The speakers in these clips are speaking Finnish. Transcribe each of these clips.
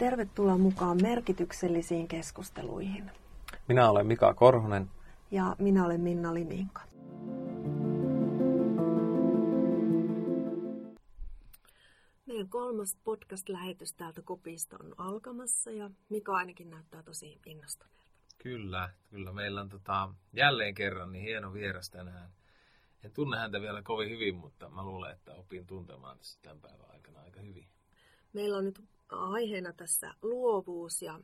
Tervetuloa mukaan merkityksellisiin keskusteluihin. Minä olen Mika Korhonen. Ja minä olen Minna Liminka. Meidän kolmas podcast-lähetys täältä kopista on alkamassa ja Mika ainakin näyttää tosi innostuneelta. Kyllä, kyllä. Meillä on tota, jälleen kerran niin hieno vieras tänään. En tunne häntä vielä kovin hyvin, mutta mä luulen, että opin tuntemaan tässä tämän päivän aikana aika hyvin. Meillä on nyt aiheena tässä luovuus ja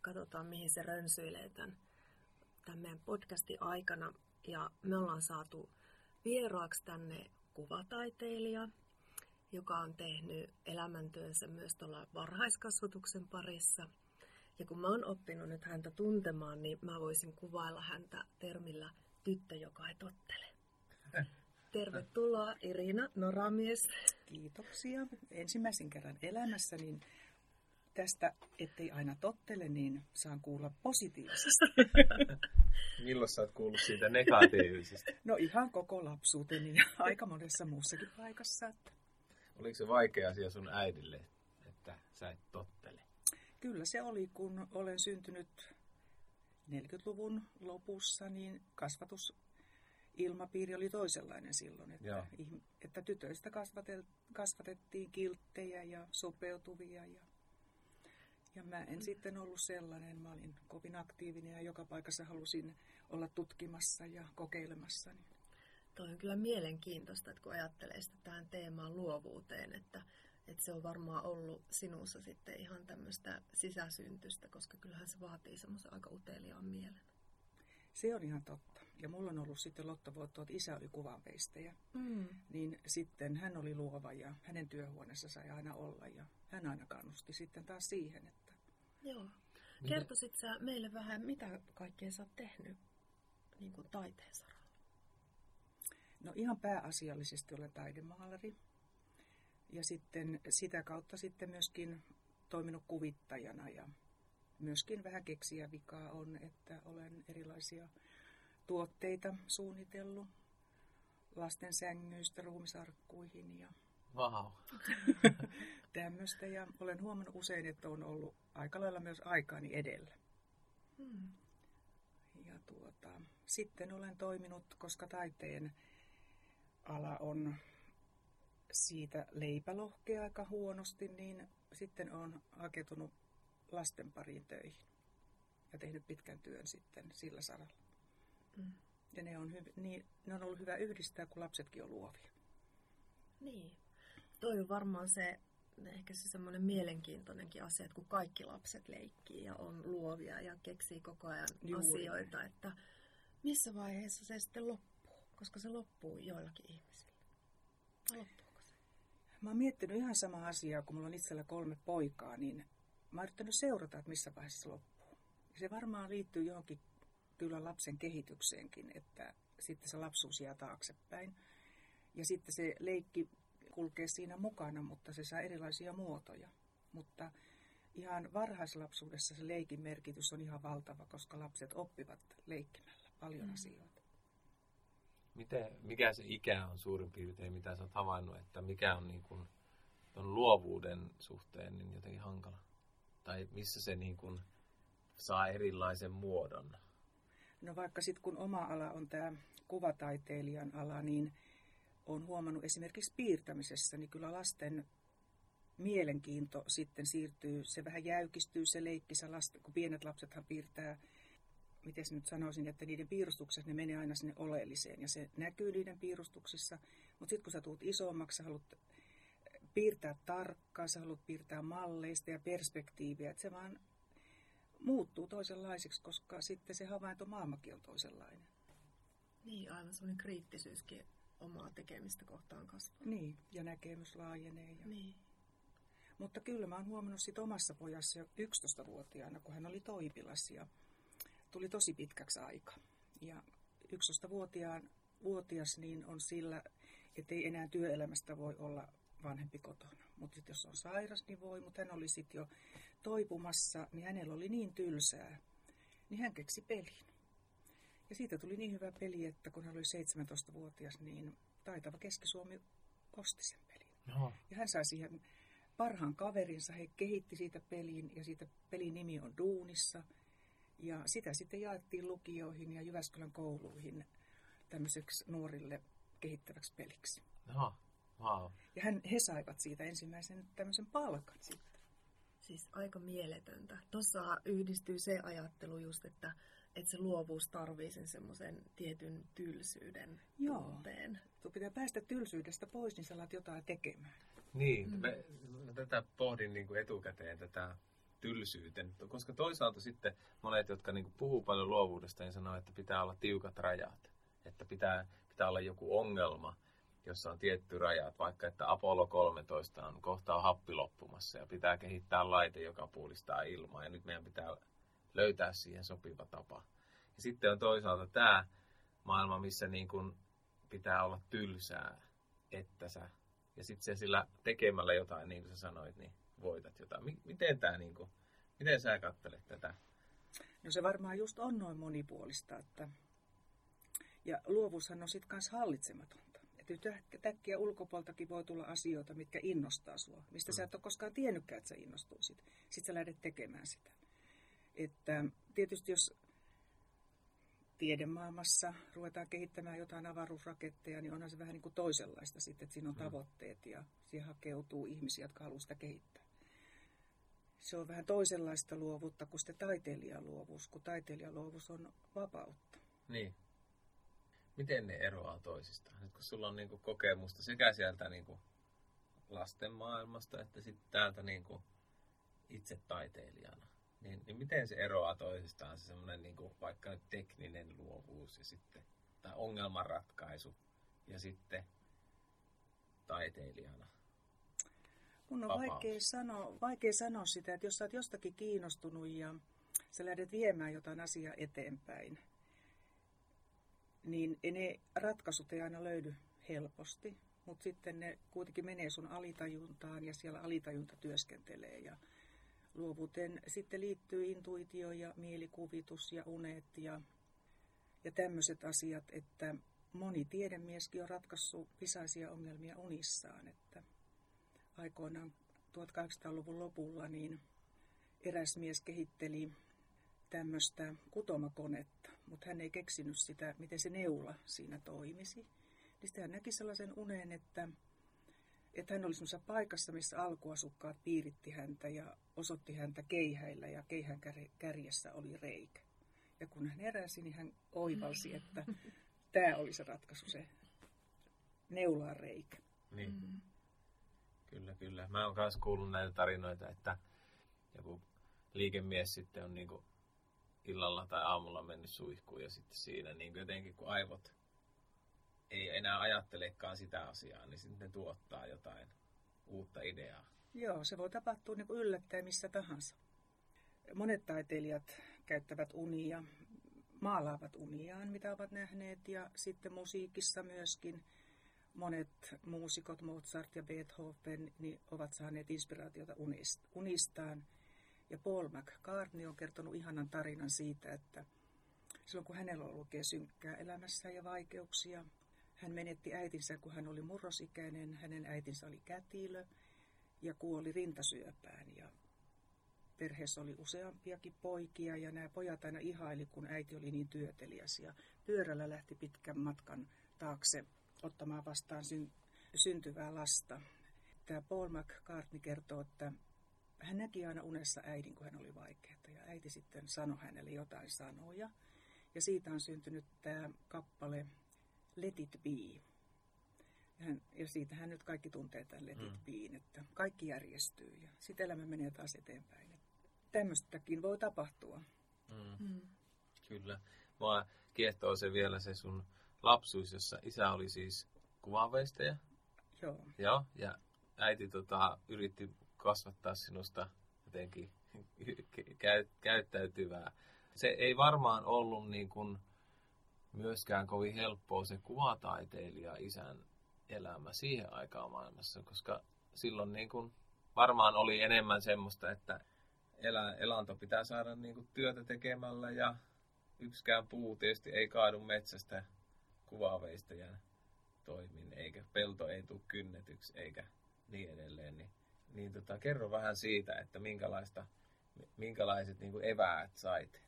katsotaan mihin se rönsyilee tämän, tämän meidän podcastin aikana. Ja me ollaan saatu vieraaksi tänne kuvataiteilija, joka on tehnyt elämäntyönsä myös tuolla varhaiskasvatuksen parissa. Ja kun mä oon oppinut nyt häntä tuntemaan, niin mä voisin kuvailla häntä termillä tyttö, joka ei tottele. Tervetuloa Irina Noramies. Kiitoksia. Ensimmäisen kerran elämässä niin tästä, ettei aina tottele, niin saan kuulla positiivisesti. Milloin sä oot kuullut siitä negatiivisesta? No ihan koko lapsuuteni ja aika monessa muussakin paikassa. Että... Oliko se vaikea asia sun äidille, että sä et tottele? Kyllä se oli, kun olen syntynyt 40-luvun lopussa, niin kasvatus ilmapiiri oli toisenlainen silloin, että, että tytöistä kasvatettiin kilttejä ja sopeutuvia. Ja, ja mä en sitten ollut sellainen, mä olin kovin aktiivinen ja joka paikassa halusin olla tutkimassa ja kokeilemassa. Niin. Toi on kyllä mielenkiintoista, että kun ajattelee sitä tähän teemaan luovuuteen, että, että se on varmaan ollut sinussa sitten ihan tämmöistä sisäsyntystä, koska kyllähän se vaatii semmoisen aika uteliaan mielen. Se on ihan totta. Ja mulla on ollut sitten lottovoitto, että isä oli kuvanveistäjä. Mm. Niin sitten hän oli luova ja hänen työhuoneessa sai aina olla ja hän aina kannusti sitten taas siihen, että... Joo. Kertoisit sä meille vähän, mitä kaikkea sä oot tehnyt niin kuin taiteen saralla? No ihan pääasiallisesti olen taidemaalari. Ja sitten sitä kautta sitten myöskin toiminut kuvittajana ja myöskin vähän keksiä vikaa on, että olen erilaisia tuotteita suunnitellut lasten sängyistä ruumisarkkuihin ja wow. tämmöistä. Ja olen huomannut usein, että on ollut aika lailla myös aikaani edellä. Hmm. Ja tuota, sitten olen toiminut, koska taiteen ala on siitä leipälohkea aika huonosti, niin sitten on hakeutunut lasten pariin töihin ja tehnyt pitkän työn sitten sillä saralla. Mm. Ja ne on, hyv- niin, ne on ollut hyvä yhdistää, kun lapsetkin on luovia. Niin. Toi on varmaan se, ehkä se semmoinen mielenkiintoinenkin asia, että kun kaikki lapset leikkii ja on luovia ja keksii koko ajan Juuri. asioita, että missä vaiheessa se sitten loppuu, koska se loppuu joillakin ihmisillä. Loppuuko se? Mä oon miettinyt ihan sama asiaa, kun mulla on itsellä kolme poikaa, niin mä oon yrittänyt seurata, että missä vaiheessa se loppuu. Ja se varmaan liittyy johonkin kyllä lapsen kehitykseenkin, että sitten se lapsuus jää taaksepäin. Ja sitten se leikki kulkee siinä mukana, mutta se saa erilaisia muotoja. Mutta ihan varhaislapsuudessa se leikin merkitys on ihan valtava, koska lapset oppivat leikkimällä paljon mm. asioita. Miten, mikä se ikä on suurin piirtein, mitä sä oot havainnut, että mikä on niin kuin, ton luovuuden suhteen niin jotenkin hankala? Tai missä se niin kuin saa erilaisen muodon? No vaikka sitten kun oma ala on tämä kuvataiteilijan ala, niin on huomannut esimerkiksi piirtämisessä, niin kyllä lasten mielenkiinto sitten siirtyy, se vähän jäykistyy se leikkisä lasten, kun pienet lapsethan piirtää, miten nyt sanoisin, että niiden piirustuksessa ne menee aina sinne oleelliseen ja se näkyy niiden piirustuksissa, mutta sitten kun sä tulet isommaksi, sä haluat piirtää tarkkaan, sä haluat piirtää malleista ja perspektiiviä, että se vaan muuttuu toisenlaiseksi, koska sitten se havainto maailmakin on toisenlainen. Niin, aivan semmoinen kriittisyyskin omaa tekemistä kohtaan kasvaa. Niin, ja näkemys laajenee. Ja... Niin. Mutta kyllä mä oon huomannut sit omassa pojassa jo 11-vuotiaana, kun hän oli toipilas ja tuli tosi pitkäksi aika. Ja 11-vuotiaan vuotias niin on sillä, ettei enää työelämästä voi olla vanhempi kotona. Mutta jos on sairas, niin voi, mutta hän oli sitten jo toipumassa, niin hänellä oli niin tylsää, niin hän keksi pelin. Ja siitä tuli niin hyvä peli, että kun hän oli 17-vuotias, niin taitava Keski-Suomi osti sen pelin. No. Ja hän sai siihen parhaan kaverinsa. He kehitti siitä pelin ja siitä pelin nimi on Duunissa. Ja sitä sitten jaettiin lukioihin ja Jyväskylän kouluihin tämmöiseksi nuorille kehittäväksi peliksi. No, wow. Ja hän, he saivat siitä ensimmäisen tämmöisen palkan sitten. Siis aika mieletöntä. Tuossa yhdistyy se ajattelu just, että, että se luovuus tarvii sen semmoisen tietyn tylsyyden Joo. tunteen. Tuo pitää päästä tylsyydestä pois, niin sä alat jotain tekemään. Niin, mm. me, tätä pohdin niin kuin etukäteen, tätä tylsyyten, koska toisaalta sitten monet, jotka niin kuin puhuu paljon luovuudesta, niin sanoo, että pitää olla tiukat rajat, että pitää, pitää olla joku ongelma, jossa on tietty rajat, vaikka että Apollo 13 on kohta on happi loppumassa ja pitää kehittää laite, joka puolistaa ilmaa ja nyt meidän pitää löytää siihen sopiva tapa. Ja sitten on toisaalta tämä maailma, missä niin kuin pitää olla tylsää, että sä, ja sitten se sillä tekemällä jotain, niin kuin sä sanoit, niin voitat jotain. Miten tämä niin kuin, miten sä katselet tätä? No se varmaan just on noin monipuolista, että ja luovuushan on sitten kanssa hallitsematonta. Että yhtäkkiä ulkopuoltakin voi tulla asioita, mitkä innostaa sua, mistä mm. sä et ole koskaan tiennytkään, että sä innostuisit. Sitten sä lähdet tekemään sitä. Että tietysti jos tiedemaailmassa ruvetaan kehittämään jotain avaruusraketteja, niin onhan se vähän niin kuin toisenlaista sitten, että siinä on mm. tavoitteet ja siihen hakeutuu ihmisiä, jotka haluavat sitä kehittää. Se on vähän toisenlaista luovuutta kuin sitten taiteilijaluovuus, kun taiteilijaluovuus on vapautta. Niin. Miten ne eroaa toisistaan? Nyt kun sulla on niinku kokemusta sekä sieltä niinku lasten maailmasta että sitten täältä niinku itse taiteilijana, niin, niin miten se eroaa toisistaan se semmoinen niinku, vaikka nyt tekninen luovuus ja sitten tai ongelmanratkaisu ja sitten taiteilijana? Mun on vaikea sanoa, vaikea sanoa sitä, että jos sä oot jostakin kiinnostunut ja sä lähdet viemään jotain asiaa eteenpäin, niin ne ratkaisut ei aina löydy helposti, mutta sitten ne kuitenkin menee sun alitajuntaan ja siellä alitajunta työskentelee ja luovuuteen sitten liittyy intuitio ja mielikuvitus ja unet ja, ja tämmöiset asiat, että moni tiedemieskin on ratkaissut visaisia ongelmia unissaan, että aikoinaan 1800-luvun lopulla niin eräs mies kehitteli tämmöistä kutomakonetta, mutta hän ei keksinyt sitä, miten se neula siinä toimisi. Niin sitten hän näki sellaisen unen, että, että hän oli semmoisessa paikassa, missä alkuasukkaat piiritti häntä ja osoitti häntä keihäillä ja keihän kärjessä oli reikä. Ja kun hän heräsi, niin hän oivalsi, että tämä oli se ratkaisu, se neulaan reikä. Niin. Mm. Kyllä, kyllä. Mä oon myös kuullut näitä tarinoita, että joku liikemies sitten on niinku illalla tai aamulla mennyt suihkuun ja sitten siinä niin jotenkin kun aivot ei enää ajattelekaan sitä asiaa, niin sitten ne tuottaa jotain uutta ideaa. Joo, se voi tapahtua niin yllättäen missä tahansa. Monet taiteilijat käyttävät unia, maalaavat uniaan, mitä ovat nähneet, ja sitten musiikissa myöskin monet muusikot, Mozart ja Beethoven, niin ovat saaneet inspiraatiota unistaan. Ja Paul McCartney on kertonut ihanan tarinan siitä, että silloin kun hänellä oli oikein synkkää elämässä ja vaikeuksia, hän menetti äitinsä, kun hän oli murrosikäinen. Hänen äitinsä oli kätilö ja kuoli rintasyöpään. Ja perheessä oli useampiakin poikia ja nämä pojat aina ihaili, kun äiti oli niin työteliäs. Ja pyörällä lähti pitkän matkan taakse ottamaan vastaan syn- syntyvää lasta. Tämä Paul McCartney kertoo, että hän näki aina unessa äidin, kun hän oli vaikeaa. Ja äiti sitten sanoi hänelle jotain sanoja. Ja siitä on syntynyt tämä kappale Let it be. Ja, hän, ja siitä hän nyt kaikki tuntee tämän Let it mm. be, että kaikki järjestyy ja sitten elämä menee taas eteenpäin. Tämmöistäkin voi tapahtua. Mm. Mm. Kyllä. Mua kiehtoo se vielä se sun lapsuus, jossa isä oli siis kuvanveistäjä. Joo. Joo, ja äiti tota, yritti kasvattaa sinusta jotenkin käyttäytyvää. Se ei varmaan ollut niin kuin myöskään kovin helppoa se kuvataiteilija isän elämä siihen aikaan maailmassa, koska silloin niin kuin varmaan oli enemmän semmoista, että elä, elanto pitää saada niin kuin työtä tekemällä ja yksikään puu tietysti ei kaadu metsästä kuvaveistäjän toimin, eikä pelto ei tule kynnetyksi eikä niin edelleen. Niin niin tota, kerro vähän siitä, että minkälaista, minkälaiset niin kuin eväät sait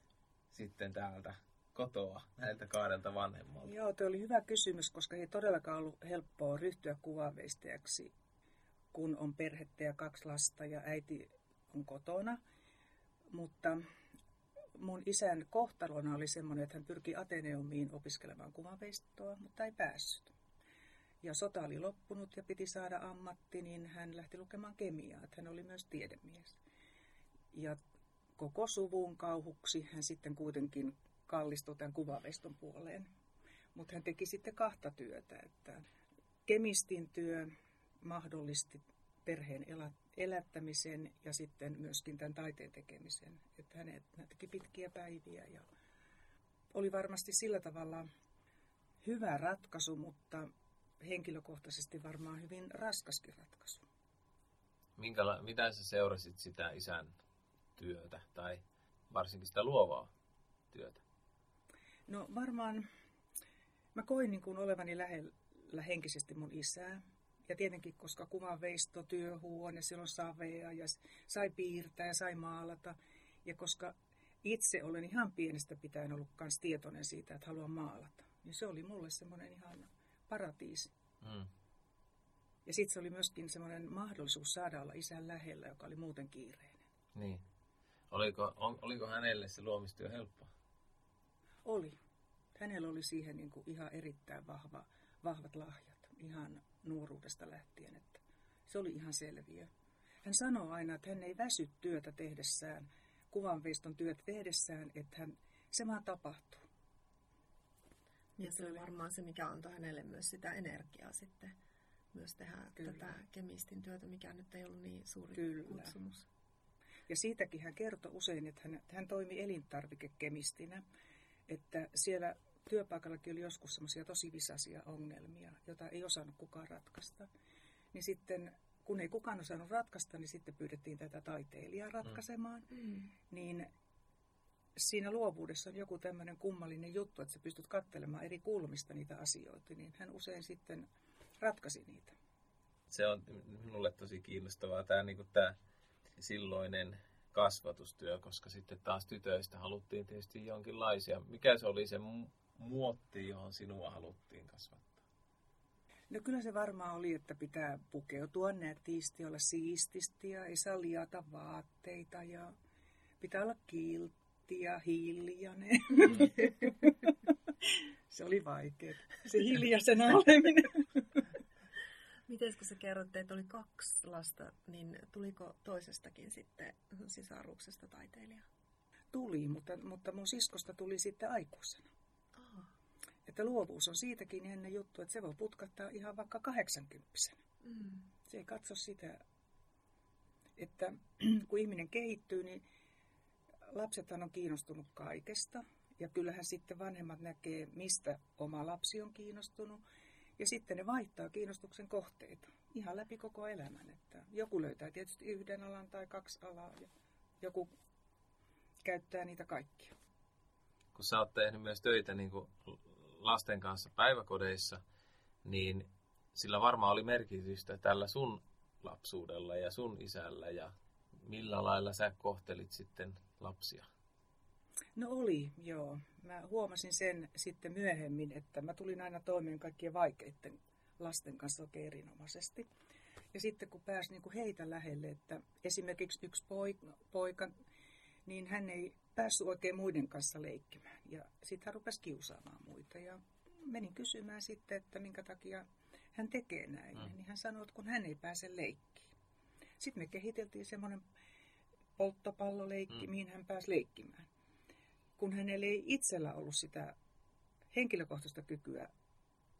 sitten täältä kotoa näiltä kahdelta vanhemmalta? Joo, tuo oli hyvä kysymys, koska ei todellakaan ollut helppoa ryhtyä kuvaveistäjäksi, kun on perhettä ja kaksi lasta ja äiti on kotona. Mutta mun isän kohtalona oli semmoinen, että hän pyrki Ateneumiin opiskelemaan kuvanveistoa, mutta ei päässyt. Ja sota oli loppunut ja piti saada ammatti, niin hän lähti lukemaan kemiaa, että hän oli myös tiedemies. Ja koko suvun kauhuksi hän sitten kuitenkin kallistui tämän kuvaveiston puoleen. Mutta hän teki sitten kahta työtä, että kemistin työ mahdollisti perheen elättämisen ja sitten myöskin tämän taiteen tekemisen. Että hän teki pitkiä päiviä ja oli varmasti sillä tavalla hyvä ratkaisu, mutta henkilökohtaisesti varmaan hyvin raskaskin ratkaisu. Minkäla- mitä sä seurasit sitä isän työtä tai varsinkin sitä luovaa työtä? No varmaan mä koin niin kuin olevani lähellä henkisesti mun isää. Ja tietenkin, koska kuvan veisto, työhuone, silloin savea ja sai piirtää ja sai maalata. Ja koska itse olen ihan pienestä pitäen ollut myös tietoinen siitä, että haluan maalata, niin se oli mulle semmoinen ihan paratiisi. Mm. Ja sitten se oli myöskin semmoinen mahdollisuus saada olla isän lähellä, joka oli muuten kiireinen. Niin. Oliko, on, oliko hänelle se luomistyö helppoa? Oli. Hänellä oli siihen niin kuin ihan erittäin vahva, vahvat lahjat, ihan nuoruudesta lähtien. Että se oli ihan selviö. Hän sanoo aina, että hän ei väsy työtä tehdessään, kuvanveiston työtä tehdessään, että hän, se vaan tapahtuu. Ja se oli varmaan se, mikä antoi hänelle myös sitä energiaa sitten myös tehdä Kyllä. tätä kemistin työtä, mikä nyt ei ollut niin suuri Kyllä. kutsumus. Ja siitäkin hän kertoi usein, että hän, hän toimi elintarvikekemistinä, että siellä työpaikallakin oli joskus semmoisia tosi visaisia ongelmia, joita ei osannut kukaan ratkaista. Niin sitten, kun ei kukaan osannut ratkaista, niin sitten pyydettiin tätä taiteilijaa ratkaisemaan. Mm. Niin siinä luovuudessa on joku tämmöinen kummallinen juttu, että sä pystyt katselemaan eri kulmista niitä asioita, niin hän usein sitten ratkaisi niitä. Se on minulle tosi kiinnostavaa tämä, niin kuin tämä silloinen kasvatustyö, koska sitten taas tytöistä haluttiin tietysti jonkinlaisia. Mikä se oli se muotti, johon sinua haluttiin kasvattaa? No kyllä se varmaan oli, että pitää pukeutua nätisti, olla siististi ja ei saa liata vaatteita ja pitää olla kiltti ja hiljainen. se oli vaikea, se hiljaisena oleminen. Kerrotte, että oli kaksi lasta, niin tuliko toisestakin sitten sisaruksesta taiteilija? Tuli, mutta, mutta mun siskosta tuli sitten aikuisena. Oh. Että luovuus on siitäkin ennen juttu, että se voi putkattaa ihan vaikka 80 mm. Se ei katso sitä, että kun ihminen kehittyy, niin lapsethan on kiinnostunut kaikesta. Ja kyllähän sitten vanhemmat näkee, mistä oma lapsi on kiinnostunut. Ja sitten ne vaihtaa kiinnostuksen kohteita ihan läpi koko elämän. Että joku löytää tietysti yhden alan tai kaksi alaa ja joku käyttää niitä kaikkia. Kun sä oot tehnyt myös töitä niin kuin lasten kanssa päiväkodeissa, niin sillä varmaan oli merkitystä tällä sun lapsuudella ja sun isällä ja millä lailla sä kohtelit sitten lapsia? No oli, joo. Mä huomasin sen sitten myöhemmin, että mä tulin aina toimeen kaikkien vaikeiden lasten kanssa oikein erinomaisesti. Ja sitten kun pääsi niin kuin heitä lähelle, että esimerkiksi yksi poika, poika, niin hän ei päässyt oikein muiden kanssa leikkimään. Ja sitten hän rupesi kiusaamaan muita. Ja menin kysymään sitten, että minkä takia hän tekee näin. Mm. Niin hän sanoi, että kun hän ei pääse leikkiin. Sitten me kehiteltiin semmoinen polttopalloleikki, mm. mihin hän pääsi leikkimään. Kun hänellä ei itsellä ollut sitä henkilökohtaista kykyä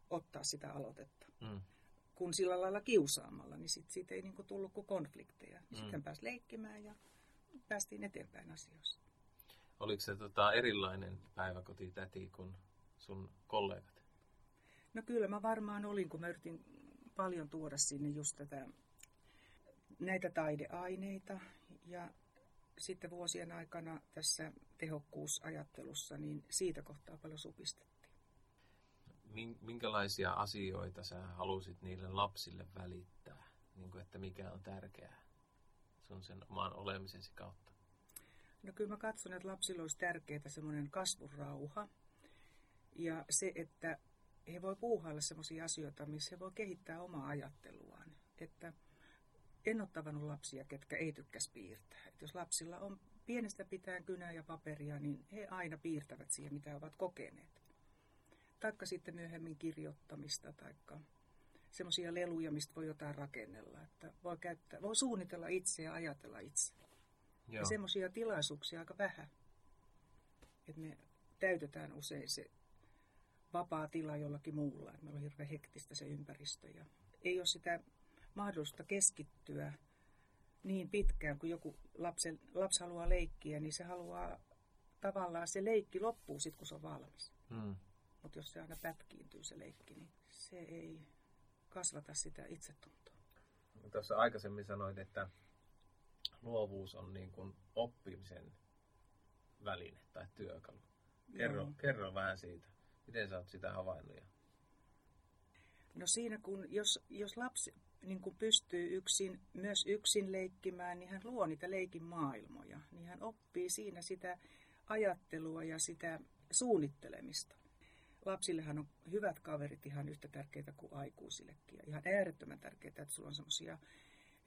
ottaa sitä aloitetta. Mm. Kun sillä lailla kiusaamalla, niin sit siitä ei niinku tullut kuin konflikteja. Mm. Sitten pääsi leikkimään ja päästiin eteenpäin asioissa. Oliko se tota, erilainen päiväkotitäti kuin sun kollegat? No kyllä mä varmaan olin, kun mä yritin paljon tuoda sinne just tätä, näitä taideaineita ja sitten vuosien aikana tässä tehokkuusajattelussa, niin siitä kohtaa paljon supistettiin. Minkälaisia asioita sä halusit niille lapsille välittää, niin kuin, että mikä on tärkeää? sun sen oman olemisesi kautta? No kyllä mä katson, että lapsilla olisi tärkeää semmoinen kasvurauha ja se, että he voi puuhailla sellaisia asioita, missä he voi kehittää omaa ajatteluaan. Että en ole tavannut lapsia, ketkä ei tykkäisi piirtää. Että jos lapsilla on pienestä pitäen kynää ja paperia, niin he aina piirtävät siihen, mitä ovat kokeneet. Taikka sitten myöhemmin kirjoittamista, taikka semmoisia leluja, mistä voi jotain rakennella. Että voi, käyttää, voi suunnitella itse ja ajatella itse. Joo. Ja semmoisia tilaisuuksia aika vähän. Että me täytetään usein se vapaa tila jollakin muulla. Että meillä on hirveän hektistä se ympäristö. Ja ei ole sitä mahdollista keskittyä niin pitkään, kun joku lapsi, lapsi haluaa leikkiä, niin se haluaa tavallaan se leikki loppuu sitten, kun se on valmis. Mm. Mutta jos se aina pätkiintyy se leikki, niin se ei kasvata sitä itsetuntoa. Tuossa aikaisemmin sanoit, että luovuus on niin kuin oppimisen väline tai työkalu. Kerro, kerro vähän siitä. Miten sä oot sitä havainnut? No siinä, kun jos, jos lapsi niin kun pystyy yksin, myös yksin leikkimään, niin hän luo niitä leikin maailmoja. Niin hän oppii siinä sitä ajattelua ja sitä suunnittelemista. Lapsillehan on hyvät kaverit ihan yhtä tärkeitä kuin aikuisillekin. Ja ihan äärettömän tärkeää, että sulla on semmoisia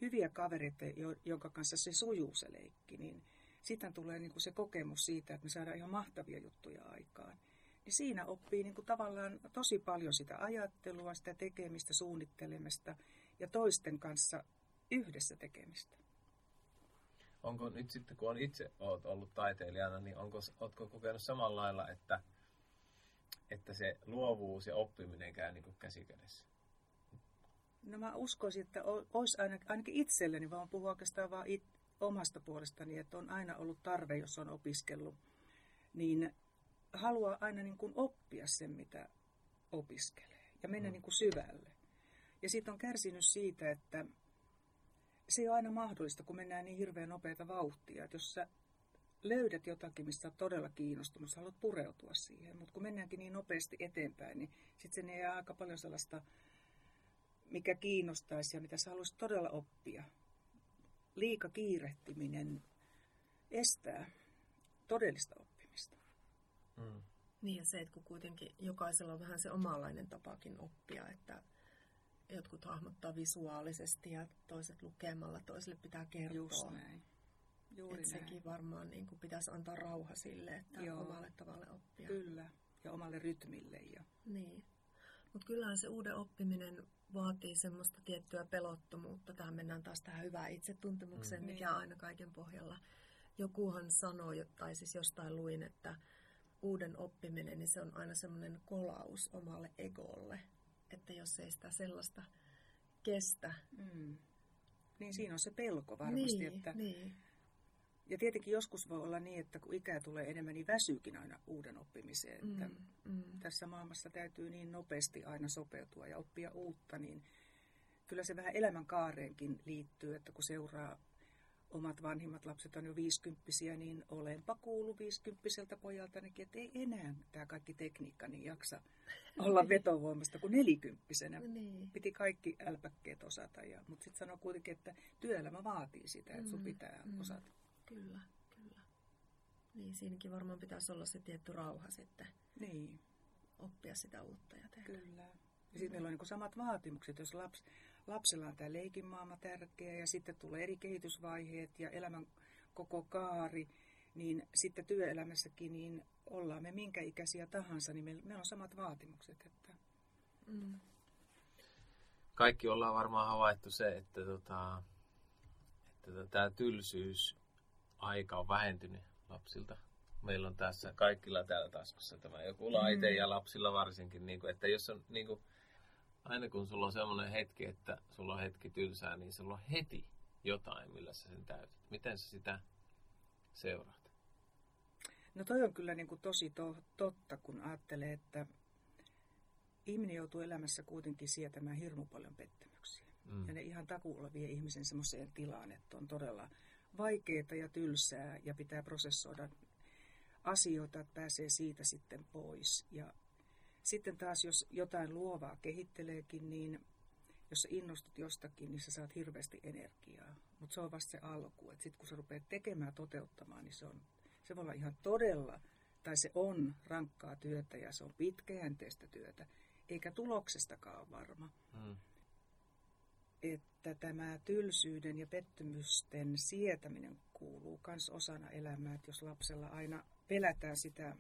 hyviä kavereita, jonka kanssa se sujuu se leikki. Niin sitten tulee niin kuin se kokemus siitä, että me saadaan ihan mahtavia juttuja aikaan. Niin siinä oppii niin kuin tavallaan tosi paljon sitä ajattelua, sitä tekemistä, suunnittelemista ja toisten kanssa yhdessä tekemistä. Onko nyt sitten, kun on itse olet ollut taiteilijana, niin onko, oletko kokenut samalla lailla, että, että se luovuus ja oppiminen käy niin käsi kädessä? No mä uskoisin, että olisi aina, ainakin itselleni, vaan puhua oikeastaan vaan it, omasta puolestani, että on aina ollut tarve, jos on opiskellut, niin haluaa aina niin kuin oppia sen, mitä opiskelee ja mennä mm. niin kuin syvälle. Ja sitten on kärsinyt siitä, että se ei ole aina mahdollista, kun mennään niin hirveän nopeita vauhtia. Että jos sä löydät jotakin, mistä olet todella kiinnostunut, sä haluat pureutua siihen. Mutta kun mennäänkin niin nopeasti eteenpäin, niin sitten se jää aika paljon sellaista, mikä kiinnostaisi ja mitä sä haluaisit todella oppia. Liika kiirehtiminen estää todellista oppimista. Mm. Niin ja se, että kun kuitenkin jokaisella on vähän se omanlainen tapakin oppia, että jotkut hahmottaa visuaalisesti ja toiset lukemalla, toiselle pitää kertoa. Just näin. Juuri näin. sekin varmaan niin kuin pitäisi antaa rauha sille, että Joo. omalle tavalle oppia. Kyllä, ja omalle rytmille. Ja... Niin. Mutta kyllähän se uuden oppiminen vaatii semmoista tiettyä pelottomuutta. Tähän mennään taas tähän hyvään itsetuntemukseen, mm. mikä on aina kaiken pohjalla. Jokuhan sanoi, tai siis jostain luin, että uuden oppiminen, niin se on aina semmoinen kolaus omalle egolle että jos ei sitä sellaista kestä. Mm. Niin siinä on se pelko varmasti. Niin, että... niin. Ja tietenkin joskus voi olla niin, että kun ikää tulee enemmän, niin väsyykin aina uuden oppimiseen. Että mm, mm. Tässä maailmassa täytyy niin nopeasti aina sopeutua ja oppia uutta, niin kyllä se vähän elämänkaareenkin liittyy, että kun seuraa omat vanhimmat lapset on jo viisikymppisiä, niin olenpa kuullut viisikymppiseltä pojalta, että ei enää tämä kaikki tekniikka niin jaksa olla vetovoimasta kuin nelikymppisenä. Niin. Piti kaikki älpäkkeet osata, ja, mutta sitten sanoo kuitenkin, että työelämä vaatii sitä, että sun mm, pitää mm, osata. Kyllä, kyllä. Niin, siinäkin varmaan pitäisi olla se tietty rauha sitten. Niin. Oppia sitä uutta ja tehdä. Kyllä. Ja sitten meillä on niin samat vaatimukset, jos lapsi lapsella on tämä leikin maailma tärkeä ja sitten tulee eri kehitysvaiheet ja elämän koko kaari, niin sitten työelämässäkin niin ollaan me minkä ikäisiä tahansa, niin meillä, meillä on samat vaatimukset. Että... Mm. Kaikki ollaan varmaan havaittu se, että, tota, että tota, tämä tylsyys aika on vähentynyt lapsilta. Meillä on tässä kaikilla täällä taskussa tämä joku laite mm. ja lapsilla varsinkin, niin kuin, että jos on niin kuin, aina kun sulla on semmoinen hetki, että sulla on hetki tylsää, niin sulla on heti jotain, millä sä sen täytät. Miten sä sitä seuraat? No toi on kyllä niin kuin tosi to, totta, kun ajattelee, että ihminen joutuu elämässä kuitenkin sietämään hirmu paljon pettymyksiä. Mm. Ja ne ihan takuulla vie ihmisen semmoiseen tilaan, että on todella vaikeaa ja tylsää ja pitää prosessoida asioita, että pääsee siitä sitten pois. Ja sitten taas, jos jotain luovaa kehitteleekin, niin jos sä innostut jostakin, niin sä saat hirveästi energiaa. Mutta se on vasta se alku. Sitten kun sä rupeat tekemään, toteuttamaan, niin se, on, se voi olla ihan todella, tai se on rankkaa työtä ja se on pitkäjänteistä työtä, eikä tuloksestakaan varma. Mm. Että tämä tylsyyden ja pettymysten sietäminen kuuluu myös osana elämää, että jos lapsella aina pelätään sitä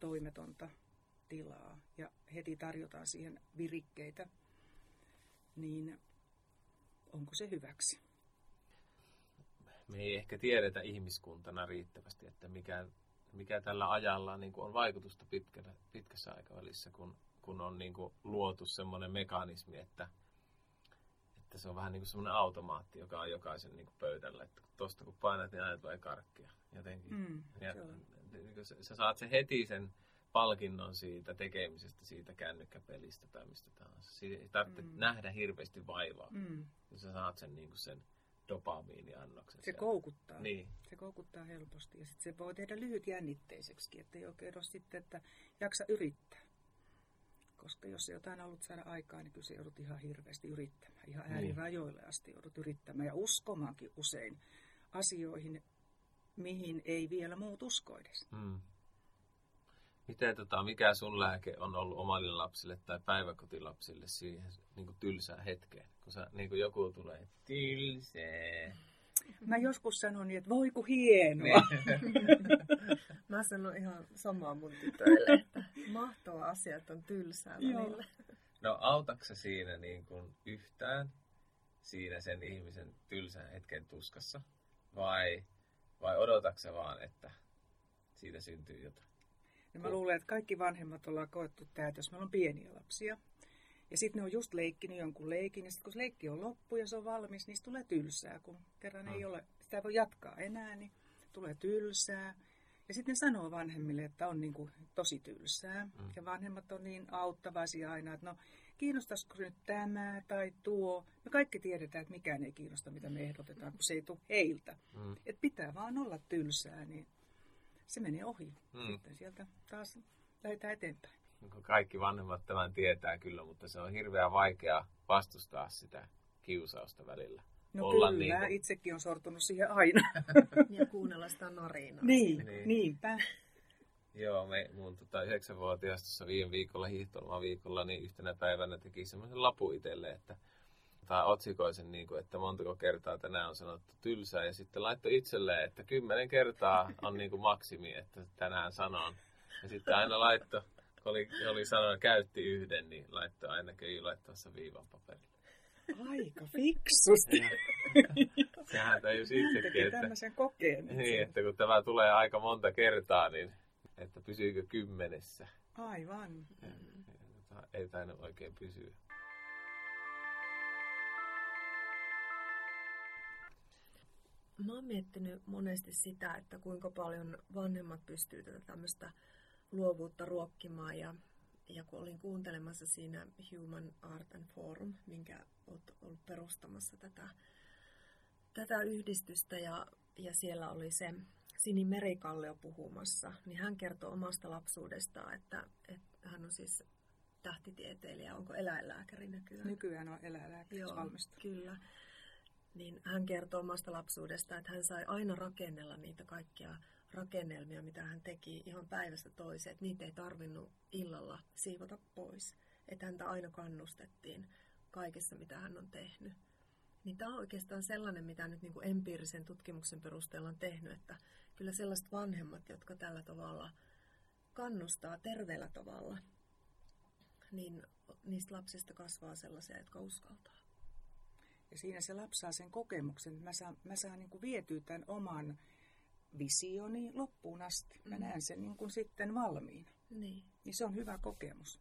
toimetonta tilaa ja heti tarjotaan siihen virikkeitä, niin onko se hyväksi? Me ei ehkä tiedetä ihmiskuntana riittävästi, että mikä, mikä tällä ajalla niin on vaikutusta pitkällä, pitkässä aikavälissä, kun, kun on niin kuin luotu semmoinen mekanismi, että, että se on vähän niin kuin semmoinen automaatti, joka on jokaisen niin kuin pöydällä, että tuosta kun painat, niin aina tulee karkkia jotenkin. Mm, ja, niin kuin sä, sä saat sen heti sen palkinnon siitä tekemisestä, siitä kännykkäpelistä tai mistä tahansa. Siitä ei tarvitse mm. Nähdä hirveästi vaivaa, mm. Kun sä saat sen, niin kuin sen dopamiiniannoksen. se sieltä. koukuttaa. Niin, Se koukuttaa helposti ja sitten se voi tehdä lyhytjännitteiseksi, että ei oikein ole sitten, että jaksa yrittää. Koska jos ei jotain ollut saada aikaa, niin kyllä se joudut ihan hirveästi yrittämään. Ihan Niin. äärirajoille asti joudut yrittämään ja uskomaankin usein asioihin, mihin ei vielä muut usko edes. mm. Miten, tota, mikä sun lääke on ollut omalle lapsille tai päiväkotilapsille siihen niin kuin tylsään hetkeen? Kun sä, niin kuin joku tulee, tylsää. Mä joskus sanon niin, että voi kun hienoa. Mä sanon ihan samaa mun tytöille, että mahtava asia, että on tylsää välillä. No autaksa siinä niin kuin yhtään siinä sen ihmisen tylsän hetken tuskassa? Vai, vai odotaksa vaan, että siitä syntyy jotain? Ja mä luulen, että kaikki vanhemmat ollaan koettu tämä, että jos meillä on pieniä lapsia, ja sitten ne on just leikkinyt jonkun leikin, ja sitten kun se leikki on loppu ja se on valmis, niin tulee tylsää, kun kerran ei Mm. ole, sitä ei voi jatkaa enää, niin tulee tylsää. Ja sitten ne sanoo vanhemmille, että on niin kuin tosi tylsää. Mm. Ja vanhemmat on niin auttavaisia aina, että no kiinnostaisiko nyt tämä tai tuo. Me kaikki tiedetään, että mikään ei kiinnosta, mitä me ehdotetaan, kun se ei tule heiltä. Mm. Että pitää vaan olla tylsää, niin se menee ohi. Mm. Sitten sieltä taas lähdetään eteenpäin. Kuin Kaikki vanhemmat tämän tietää kyllä, mutta se on hirveän vaikea vastustaa sitä kiusausta välillä. No Olla kyllä, niin kuin- itsekin on sortunut siihen aina. Ja kuunnella sitä narinaa. niin, Niin. niin, niinpä. Joo, me, mun tota, yhdeksänvuotias tuossa viime viikolla, hiihtolomaviikolla, niin yhtenä päivänä teki semmoisen lapu itselle, että tai otsikoi sen, niin kuin, että montako kertaa tänään on sanottu tylsää, ja sitten laittoi itselleen, että kymmenen kertaa on niin kuin maksimi, että tänään sanon. Ja sitten aina laittoi, kun oli, oli sanonut, käytti yhden, niin laittoi aina köi laittamassa viivan paperille. Aika fiksusti. Sehän tajusi itsekin, että, tämmöisen kokeen. niin, että kun tämä tulee aika monta kertaa, niin että pysyykö kymmenessä. Aivan. Ja, ja, ei tainnut oikein pysyä. Mä oon miettinyt monesti sitä, että kuinka paljon vanhemmat pystyy tätä tämmöistä luovuutta ruokkimaan. Ja, ja kun olin kuuntelemassa siinä Human Art and Forum, minkä olet ollut perustamassa tätä, tätä yhdistystä, ja, ja siellä oli se Sini Merikallio puhumassa, niin hän kertoi omasta lapsuudestaan, että, että hän on siis tähtitieteilijä, onko eläinlääkäri nykyään? Nykyään on eläinlääkäri Joo, valmistunut. kyllä. Niin hän kertoo omasta lapsuudesta, että hän sai aina rakennella niitä kaikkia rakennelmia, mitä hän teki ihan päivästä toiseen, että niitä ei tarvinnut illalla siivota pois. Että häntä aina kannustettiin kaikessa, mitä hän on tehnyt. Niin tämä on oikeastaan sellainen, mitä nyt niin kuin empiirisen tutkimuksen perusteella on tehnyt, että kyllä sellaiset vanhemmat, jotka tällä tavalla kannustaa terveellä tavalla, niin niistä lapsista kasvaa sellaisia, jotka uskaltaa. Ja siinä se lapsi saa sen kokemuksen, että mä saan, mä saan niin kuin vietyä tämän oman visioni loppuun asti. Mä Mm. näen sen niin kuin sitten valmiina. Niin, Niin se on hyvä kokemus.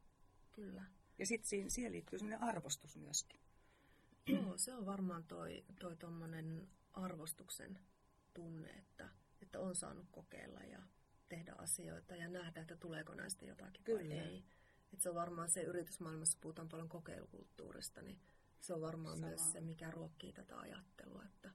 kyllä. Ja sitten siihen, liittyy sellainen arvostus myöskin. Joo, se on varmaan toi, toi tommonen arvostuksen tunne, että, että on saanut kokeilla ja tehdä asioita ja nähdä, että tuleeko näistä jotakin vai Kyllä. ei. Et se on varmaan se yritysmaailmassa, puhutaan paljon kokeilukulttuurista, niin se on varmaan Sama. myös se, mikä ruokkii tätä ajattelua, että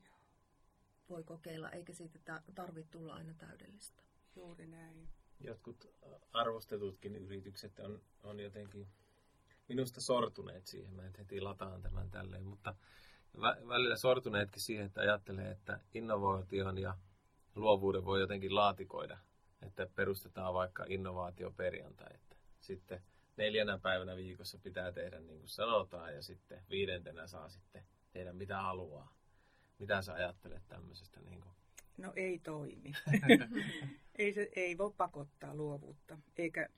voi kokeilla, eikä siitä tä- tarvitse tulla aina täydellistä. Juuri näin. Jotkut arvostetutkin yritykset on, on jotenkin minusta sortuneet siihen. Mä en heti lataan tämän tälleen, mutta välillä sortuneetkin siihen, että ajattelee, että innovaation ja luovuuden voi jotenkin laatikoida. Että perustetaan vaikka innovaatioperjantai, että sitten neljänä päivänä viikossa pitää tehdä niin kuin sanotaan ja sitten viidentenä saa sitten tehdä mitä haluaa. Mitä sä ajattelet tämmöisestä? Niin kuin? No ei toimi. ei, se, ei voi pakottaa luovuutta. Eikä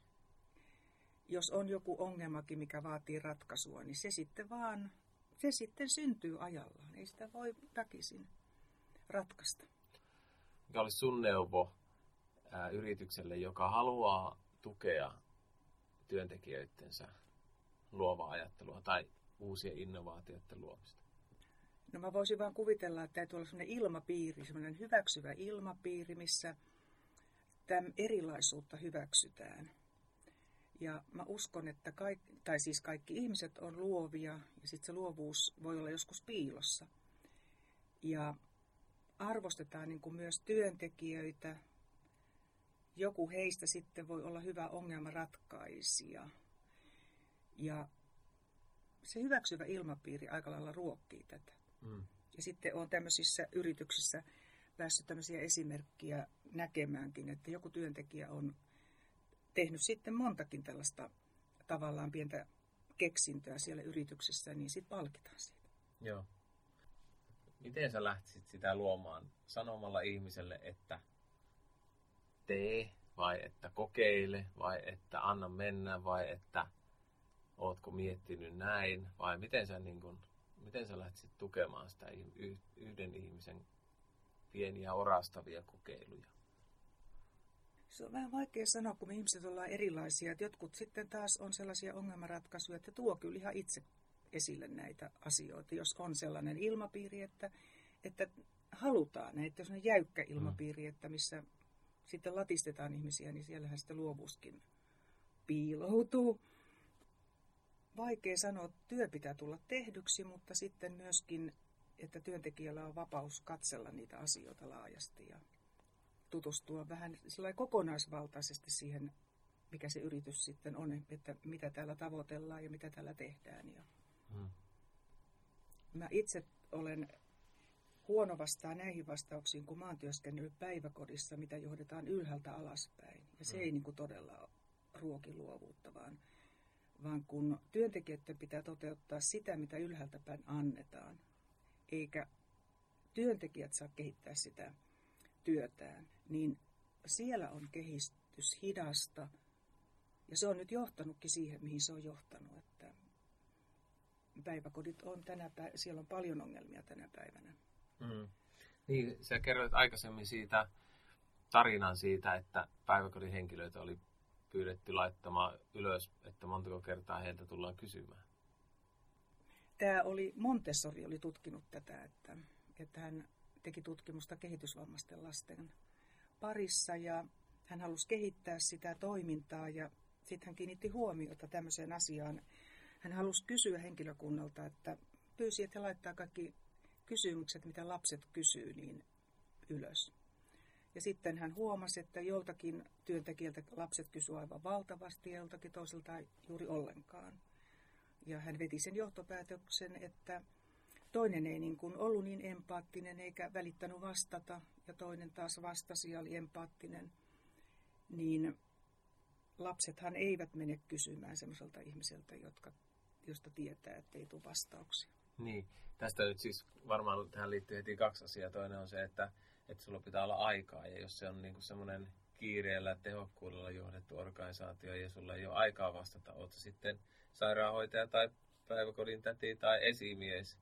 jos on joku ongelmakin, mikä vaatii ratkaisua, niin se sitten vaan, se sitten syntyy ajallaan. Ei sitä voi väkisin ratkaista. Mikä olisi sun neuvo ää, yritykselle, joka haluaa tukea työntekijöidensä luovaa ajattelua tai uusien innovaatioiden luomista? No mä voisin vaan kuvitella, että täytyy olla sellainen ilmapiiri, sellainen hyväksyvä ilmapiiri, missä tämän erilaisuutta hyväksytään. Ja mä uskon, että kaikki, tai siis kaikki ihmiset on luovia ja sitten se luovuus voi olla joskus piilossa. Ja arvostetaan niin kuin myös työntekijöitä. Joku heistä sitten voi olla hyvä ongelmanratkaisija. Ja se hyväksyvä ilmapiiri aika lailla ruokkii tätä. Mm. Ja sitten on tämmöisissä yrityksissä päässyt tämmöisiä esimerkkiä näkemäänkin, että joku työntekijä on tehnyt sitten montakin tällaista tavallaan pientä keksintöä siellä yrityksessä, niin sitten palkitaan siitä. Joo. Miten sä lähtisit sitä luomaan sanomalla ihmiselle, että tee vai että kokeile vai että anna mennä vai että ootko miettinyt näin vai miten sä, niin kun, miten sä lähtisit tukemaan sitä yhden ihmisen pieniä orastavia kokeiluja? Se on vähän vaikea sanoa, kun me ihmiset ollaan erilaisia. Että jotkut sitten taas on sellaisia ongelmanratkaisuja, että tuo kyllä ihan itse esille näitä asioita, jos on sellainen ilmapiiri, että, että halutaan, että jos on jäykkä ilmapiiri, että missä sitten latistetaan ihmisiä, niin siellähän sitten luovuuskin piiloutuu. Vaikea sanoa, että työ pitää tulla tehdyksi, mutta sitten myöskin, että työntekijällä on vapaus katsella niitä asioita laajasti ja tutustua vähän kokonaisvaltaisesti siihen, mikä se yritys sitten on, että mitä täällä tavoitellaan ja mitä täällä tehdään. Ja hmm. Mä itse olen huono vastaan näihin vastauksiin, kun mä oon työskennellyt päiväkodissa, mitä johdetaan ylhäältä alaspäin. Ja se hmm. ei niin kuin todella ruoki luovuutta, vaan, vaan kun työntekijöiden pitää toteuttaa sitä, mitä ylhäältä päin annetaan, eikä työntekijät saa kehittää sitä työtään, niin siellä on kehitys hidasta. Ja se on nyt johtanutkin siihen, mihin se on johtanut, että päiväkodit on tänä päivänä, siellä on paljon ongelmia tänä päivänä. Mm. Niin, sä kerroit aikaisemmin siitä tarinan siitä, että päiväkodin henkilöitä oli pyydetty laittamaan ylös, että montako kertaa heiltä tullaan kysymään. Tämä oli, Montessori oli tutkinut tätä, että, että hän teki tutkimusta kehitysvammaisten lasten parissa ja hän halusi kehittää sitä toimintaa ja sitten hän kiinnitti huomiota tämmöiseen asiaan. Hän halusi kysyä henkilökunnalta, että pyysi, että he laittaa kaikki kysymykset, mitä lapset kysyy, niin ylös. Ja sitten hän huomasi, että joltakin työntekijältä lapset kysyivät aivan valtavasti ja joltakin toiselta juuri ollenkaan. Ja hän veti sen johtopäätöksen, että toinen ei niin kuin ollut niin empaattinen eikä välittänyt vastata ja toinen taas vastasi ja oli empaattinen, niin lapsethan eivät mene kysymään semmoiselta ihmiseltä, jotka, josta tietää, että ei tule vastauksia. Niin, tästä nyt siis varmaan tähän liittyy heti kaksi asiaa. Toinen on se, että, että sulla pitää olla aikaa ja jos se on niin semmoinen kiireellä tehokkuudella johdettu organisaatio ja sulla ei ole aikaa vastata, oot sitten sairaanhoitaja tai päiväkodin täti tai esimies,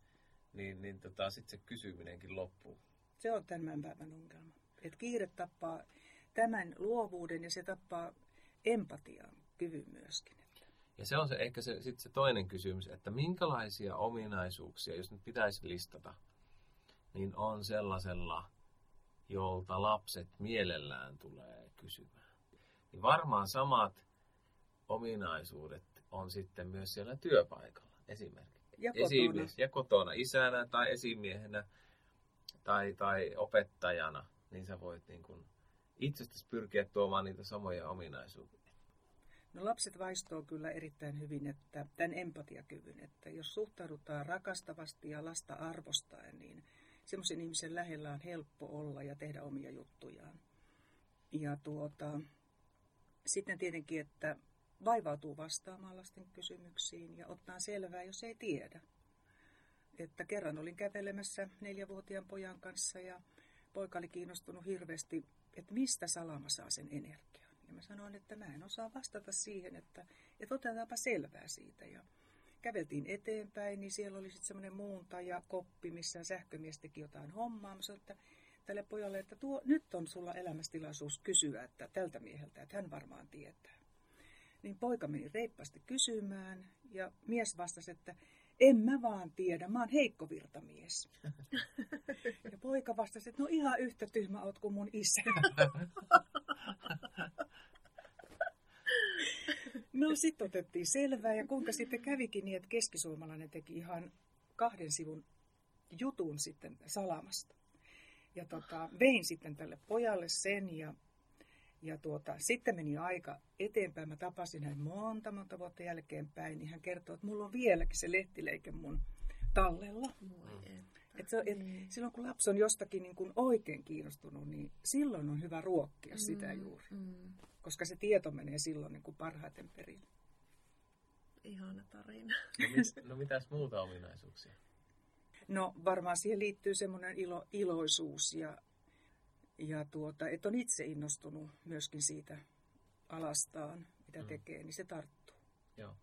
niin, niin tota, sitten se kysyminenkin loppuu. Se on tämän päivän ongelma. Et kiire tappaa tämän luovuuden ja se tappaa empatian kyvyn myöskin. Ja se on se, ehkä se, sit se toinen kysymys, että minkälaisia ominaisuuksia, jos nyt pitäisi listata, niin on sellaisella, jolta lapset mielellään tulee kysymään. Niin varmaan samat ominaisuudet on sitten myös siellä työpaikalla esimerkiksi ja kotona. Esimies, ja kotona, isänä tai esimiehenä tai, tai opettajana, niin sä voit niin kuin itsestäsi pyrkiä tuomaan niitä samoja ominaisuuksia. No lapset vaistoo kyllä erittäin hyvin että tämän empatiakyvyn, että jos suhtaudutaan rakastavasti ja lasta arvostaen, niin semmoisen ihmisen lähellä on helppo olla ja tehdä omia juttujaan. Ja tuota, sitten tietenkin, että vaivautuu vastaamaan lasten kysymyksiin ja ottaa selvää, jos ei tiedä. Että kerran olin kävelemässä neljävuotiaan pojan kanssa ja poika oli kiinnostunut hirveästi, että mistä salama saa sen energian. Ja mä sanoin, että mä en osaa vastata siihen, että, että otetaanpa selvää siitä. Ja käveltiin eteenpäin, niin siellä oli sitten semmoinen muunta ja koppi, missä sähkömies teki jotain hommaa. Mä sanoin, että tälle pojalle, että tuo, nyt on sulla elämästilaisuus kysyä että tältä mieheltä, että hän varmaan tietää. Niin poika meni reippaasti kysymään ja mies vastasi, että en mä vaan tiedä, mä oon heikkovirtamies. Ja poika vastasi, että no ihan yhtä tyhmä oot kuin mun isä. No sitten otettiin selvää ja kuinka sitten kävikin niin, että keskisuomalainen teki ihan kahden sivun jutun sitten salamasta. Ja tota, vein sitten tälle pojalle sen ja, ja tuota, sitten meni aika eteenpäin. Mä tapasin hänet monta, monta vuotta jälkeenpäin, niin hän kertoi, että mulla on vieläkin se lehtileike mun tallella. Et se, et Niin. silloin kun lapsi on jostakin niin kuin oikein kiinnostunut, niin silloin on hyvä ruokkia sitä juuri. Mm. Koska se tieto menee silloin niin kuin parhaiten perille. Ihana tarina. No, mit, no mitäs muuta ominaisuuksia? No varmaan siihen liittyy semmoinen ilo, iloisuus ja, ja tuota, että on itse innostunut myöskin siitä alastaan, mitä Mm. tekee, niin se tarttuu. Joo.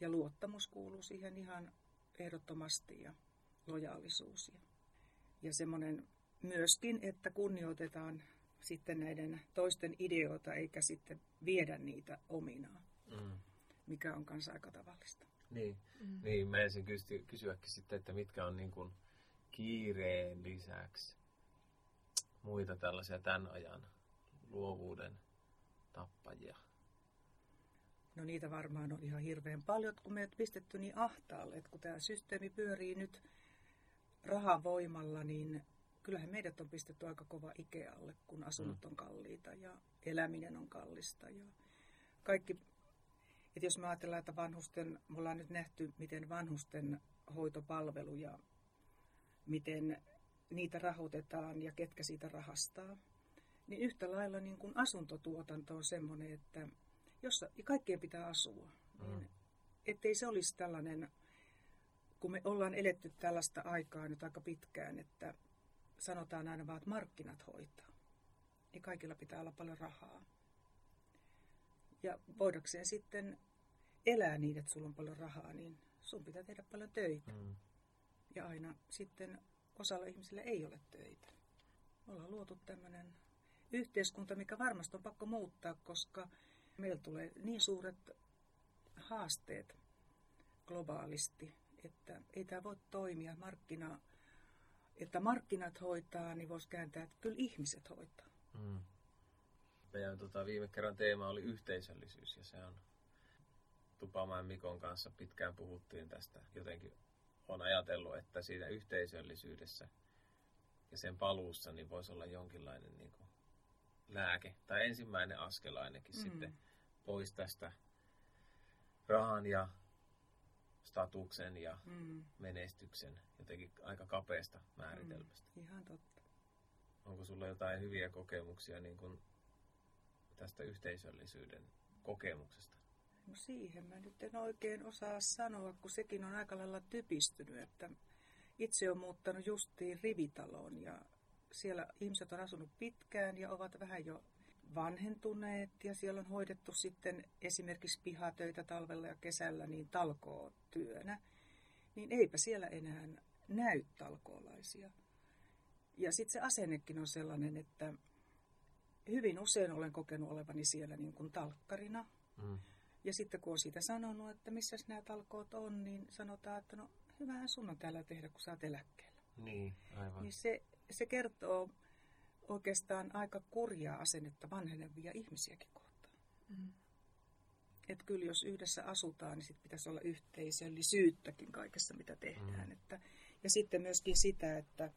Ja luottamus kuuluu siihen ihan ehdottomasti ja lojaalisuus. Ja, ja semmoinen myöskin, että kunnioitetaan sitten näiden toisten ideoita eikä sitten viedä niitä ominaan, Mm. mikä on kanssa aika tavallista. Niin. Mm. niin, mä ensin kysy, kysyäkin sitten, että mitkä on niin kuin kiireen lisäksi muita tällaisia tämän ajan luovuuden tappajia. No niitä varmaan on ihan hirveän paljon, kun meidät pistetty niin ahtaalle, että kun tämä systeemi pyörii nyt rahan voimalla, niin kyllähän meidät on pistetty aika kova ikealle, kun asunnot on kalliita ja eläminen on kallista ja kaikki. Että jos me ajatellaan, että vanhusten, me ollaan nyt nähty, miten vanhusten hoitopalveluja, miten niitä rahoitetaan ja ketkä siitä rahastaa, niin yhtä lailla niin kuin asuntotuotanto on semmoinen, että jossa kaikkien pitää asua. Niin, Mm. ettei se olisi tällainen, kun me ollaan eletty tällaista aikaa nyt aika pitkään, että sanotaan aina vaan, että markkinat hoitaa. Ja kaikilla pitää olla paljon rahaa. Ja voidakseen sitten elää niin, että sulla on paljon rahaa, niin sun pitää tehdä paljon töitä. Mm. Ja aina sitten osalla ihmisillä ei ole töitä. Me ollaan luotu tämmöinen yhteiskunta, mikä varmasti on pakko muuttaa, koska meillä tulee niin suuret haasteet globaalisti, että ei tämä voi toimia. Markkina, että markkinat hoitaa, niin voisi kääntää, että kyllä ihmiset hoitaa. Mm. Meidän tota, viime kerran teema oli yhteisöllisyys ja se on Tupamaan Mikon kanssa pitkään puhuttiin tästä. Jotenkin on ajatellut, että siinä yhteisöllisyydessä ja sen paluussa niin voisi olla jonkinlainen niin kuin, lääke tai ensimmäinen askel ainakin mm. sitten pois tästä rahan ja statuksen ja Mm, menestyksen jotenkin aika kapeasta määritelmästä. mm, ihan totta. Onko sulla jotain hyviä kokemuksia niin kuin tästä yhteisöllisyyden kokemuksesta? No siihen mä nyt en oikein osaa sanoa, kun sekin on aika lailla typistynyt, että itse on muuttanut justiin rivitaloon ja siellä ihmiset on asunut pitkään ja ovat vähän jo vanhentuneet ja siellä on hoidettu sitten esimerkiksi pihatöitä talvella ja kesällä niin talkoo työnä, niin eipä siellä enää näy talkoolaisia. Ja sitten se asennekin on sellainen, että hyvin usein olen kokenut olevani siellä niin kuin talkkarina, Mm. ja sitten kun on siitä sanonut, että missä nämä talkoot on, niin sanotaan, että no hyvähän sun on täällä tehdä, kun sä oot eläkkeellä. Niin, aivan. Niin se, se kertoo oikeastaan aika kurjaa asennetta vanhenevia ihmisiäkin kohtaan. Mm. Että kyllä jos yhdessä asutaan, niin sit pitäisi olla yhteisöllisyyttäkin kaikessa, mitä tehdään. Mm. Että, ja sitten myöskin sitä, että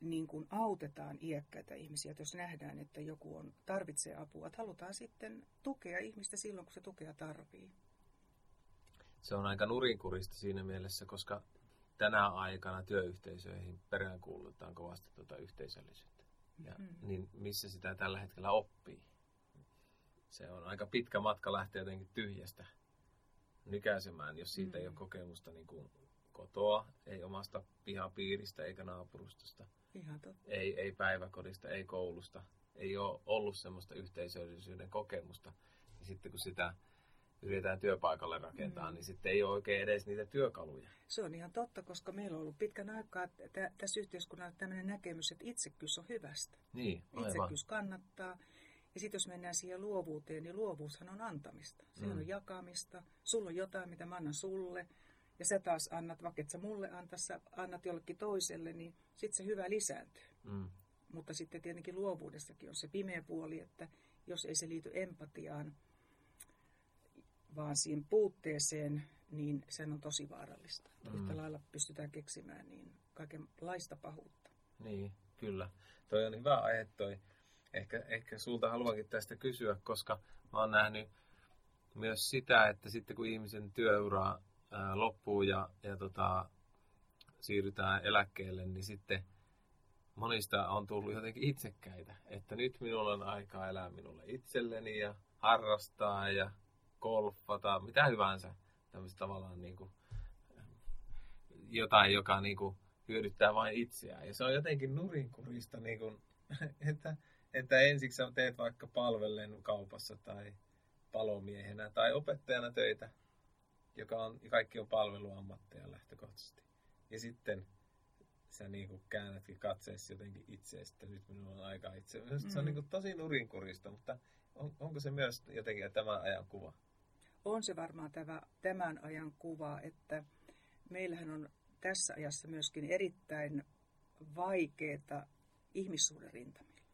niin kuin autetaan iäkkäitä ihmisiä, että jos nähdään, että joku on, tarvitsee apua, että halutaan sitten tukea ihmistä silloin, kun se tukea tarvii. Se on aika nurinkurista siinä mielessä, koska tänä aikana työyhteisöihin peräänkuulutetaan kovasti tuota yhteisöllisyyttä. Ja, mm. Niin missä sitä tällä hetkellä oppii? Se on aika pitkä matka lähteä jotenkin tyhjästä nykäisemään, jos siitä mm. ei ole kokemusta niin kuin kotoa, ei omasta pihapiiristä eikä naapurustosta. Ihan totta. Ei, ei päiväkodista, ei koulusta. Ei ole ollut semmoista yhteisöllisyyden kokemusta. Ja sitten kun sitä yritetään työpaikalle rakentaa, mm. niin sitten ei ole oikein edes niitä työkaluja. Se on ihan totta, koska meillä on ollut pitkän aikaa t- tässä yhteiskunnassa tämmöinen näkemys, että itsekkyys on hyvästä. Niin, aivan. Itsekkyys kannattaa. Ja sitten jos mennään siihen luovuuteen, niin luovuushan on antamista. Se mm. on jakamista. Sulla on jotain, mitä mä annan sulle. Ja sä taas annat, vaikka et sä mulle anta, sä annat jollekin toiselle, niin sitten se hyvä lisääntyy. Mm. Mutta sitten tietenkin luovuudessakin on se pimeä puoli, että jos ei se liity empatiaan, vaan siihen puutteeseen, niin sen on tosi vaarallista. Mm. Yhtä lailla pystytään keksimään niin kaikenlaista pahuutta. Niin, kyllä. Toi on hyvä aihe toi. Ehkä, ehkä sulta haluankin tästä kysyä, koska mä oon nähnyt myös sitä, että sitten kun ihmisen työura ää, loppuu ja, ja tota, siirrytään eläkkeelle, niin sitten monista on tullut jotenkin itsekkäitä. Että nyt minulla on aikaa elää minulle itselleni ja harrastaa ja golfata, mitä hyvänsä. Tämmöistä tavallaan niin kuin, jotain, joka niin kuin, hyödyttää vain itseään. Ja se on jotenkin nurinkurista, niin kuin, että, että ensiksi sä teet vaikka palvellen kaupassa tai palomiehenä tai opettajana töitä, joka on, kaikki on palveluammatteja lähtökohtaisesti. Ja sitten sä niin kuin käännätkin katseesi jotenkin itseäsi, että nyt minulla on aika itse. Mm. Se on mm. niin kuin tosi nurinkurista, mutta on, onko se myös jotenkin tämän ajan kuva? On se varmaan tämä, tämän ajan kuva, että meillähän on tässä ajassa myöskin erittäin vaikeita ihmissuuden rintamilla.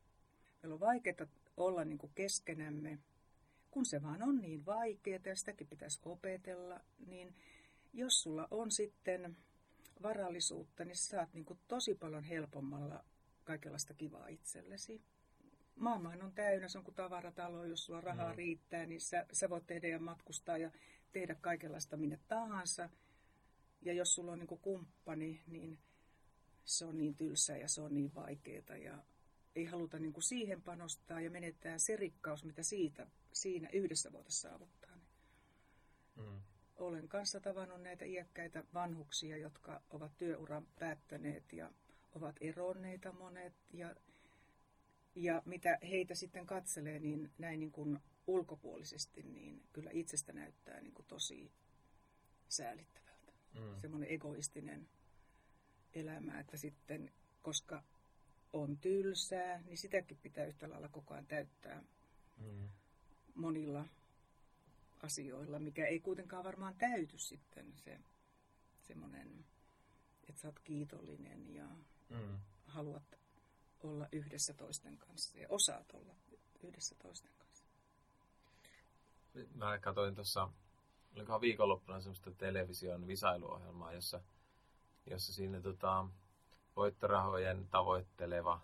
Meillä on vaikeaa olla niin kuin keskenämme, kun se vaan on niin vaikeaa ja sitäkin pitäisi opetella, niin jos sulla on sitten varallisuutta, niin saat niin kuin tosi paljon helpommalla kaikenlaista kivaa itsellesi maailmahan on täynnä, se on kuin tavaratalo, jos sulla rahaa mm. riittää, niin sä, sä voit tehdä ja matkustaa ja tehdä kaikenlaista minne tahansa. Ja jos sulla on niin kuin kumppani, niin se on niin tylsää ja se on niin vaikeaa ja ei haluta niin kuin siihen panostaa ja menettää se rikkaus, mitä siitä, siinä yhdessä voitaisiin saavuttaa. Mm. Olen kanssa tavannut näitä iäkkäitä vanhuksia, jotka ovat työuran päättäneet ja ovat eronneita monet ja ja mitä heitä sitten katselee, niin näin niin kuin ulkopuolisesti, niin kyllä itsestä näyttää niin kuin tosi säälittävältä. Mm. Semmoinen egoistinen elämä, että sitten, koska on tylsää, niin sitäkin pitää yhtä lailla koko ajan täyttää mm. monilla asioilla, mikä ei kuitenkaan varmaan täyty sitten se semmoinen, että sä oot kiitollinen ja mm. haluat olla yhdessä toisten kanssa ja osaat olla yhdessä toisten kanssa. Mä katsoin tuossa, olikohan viikonloppuna semmoista television visailuohjelmaa, jossa, jossa siinä tota, voittorahojen tavoitteleva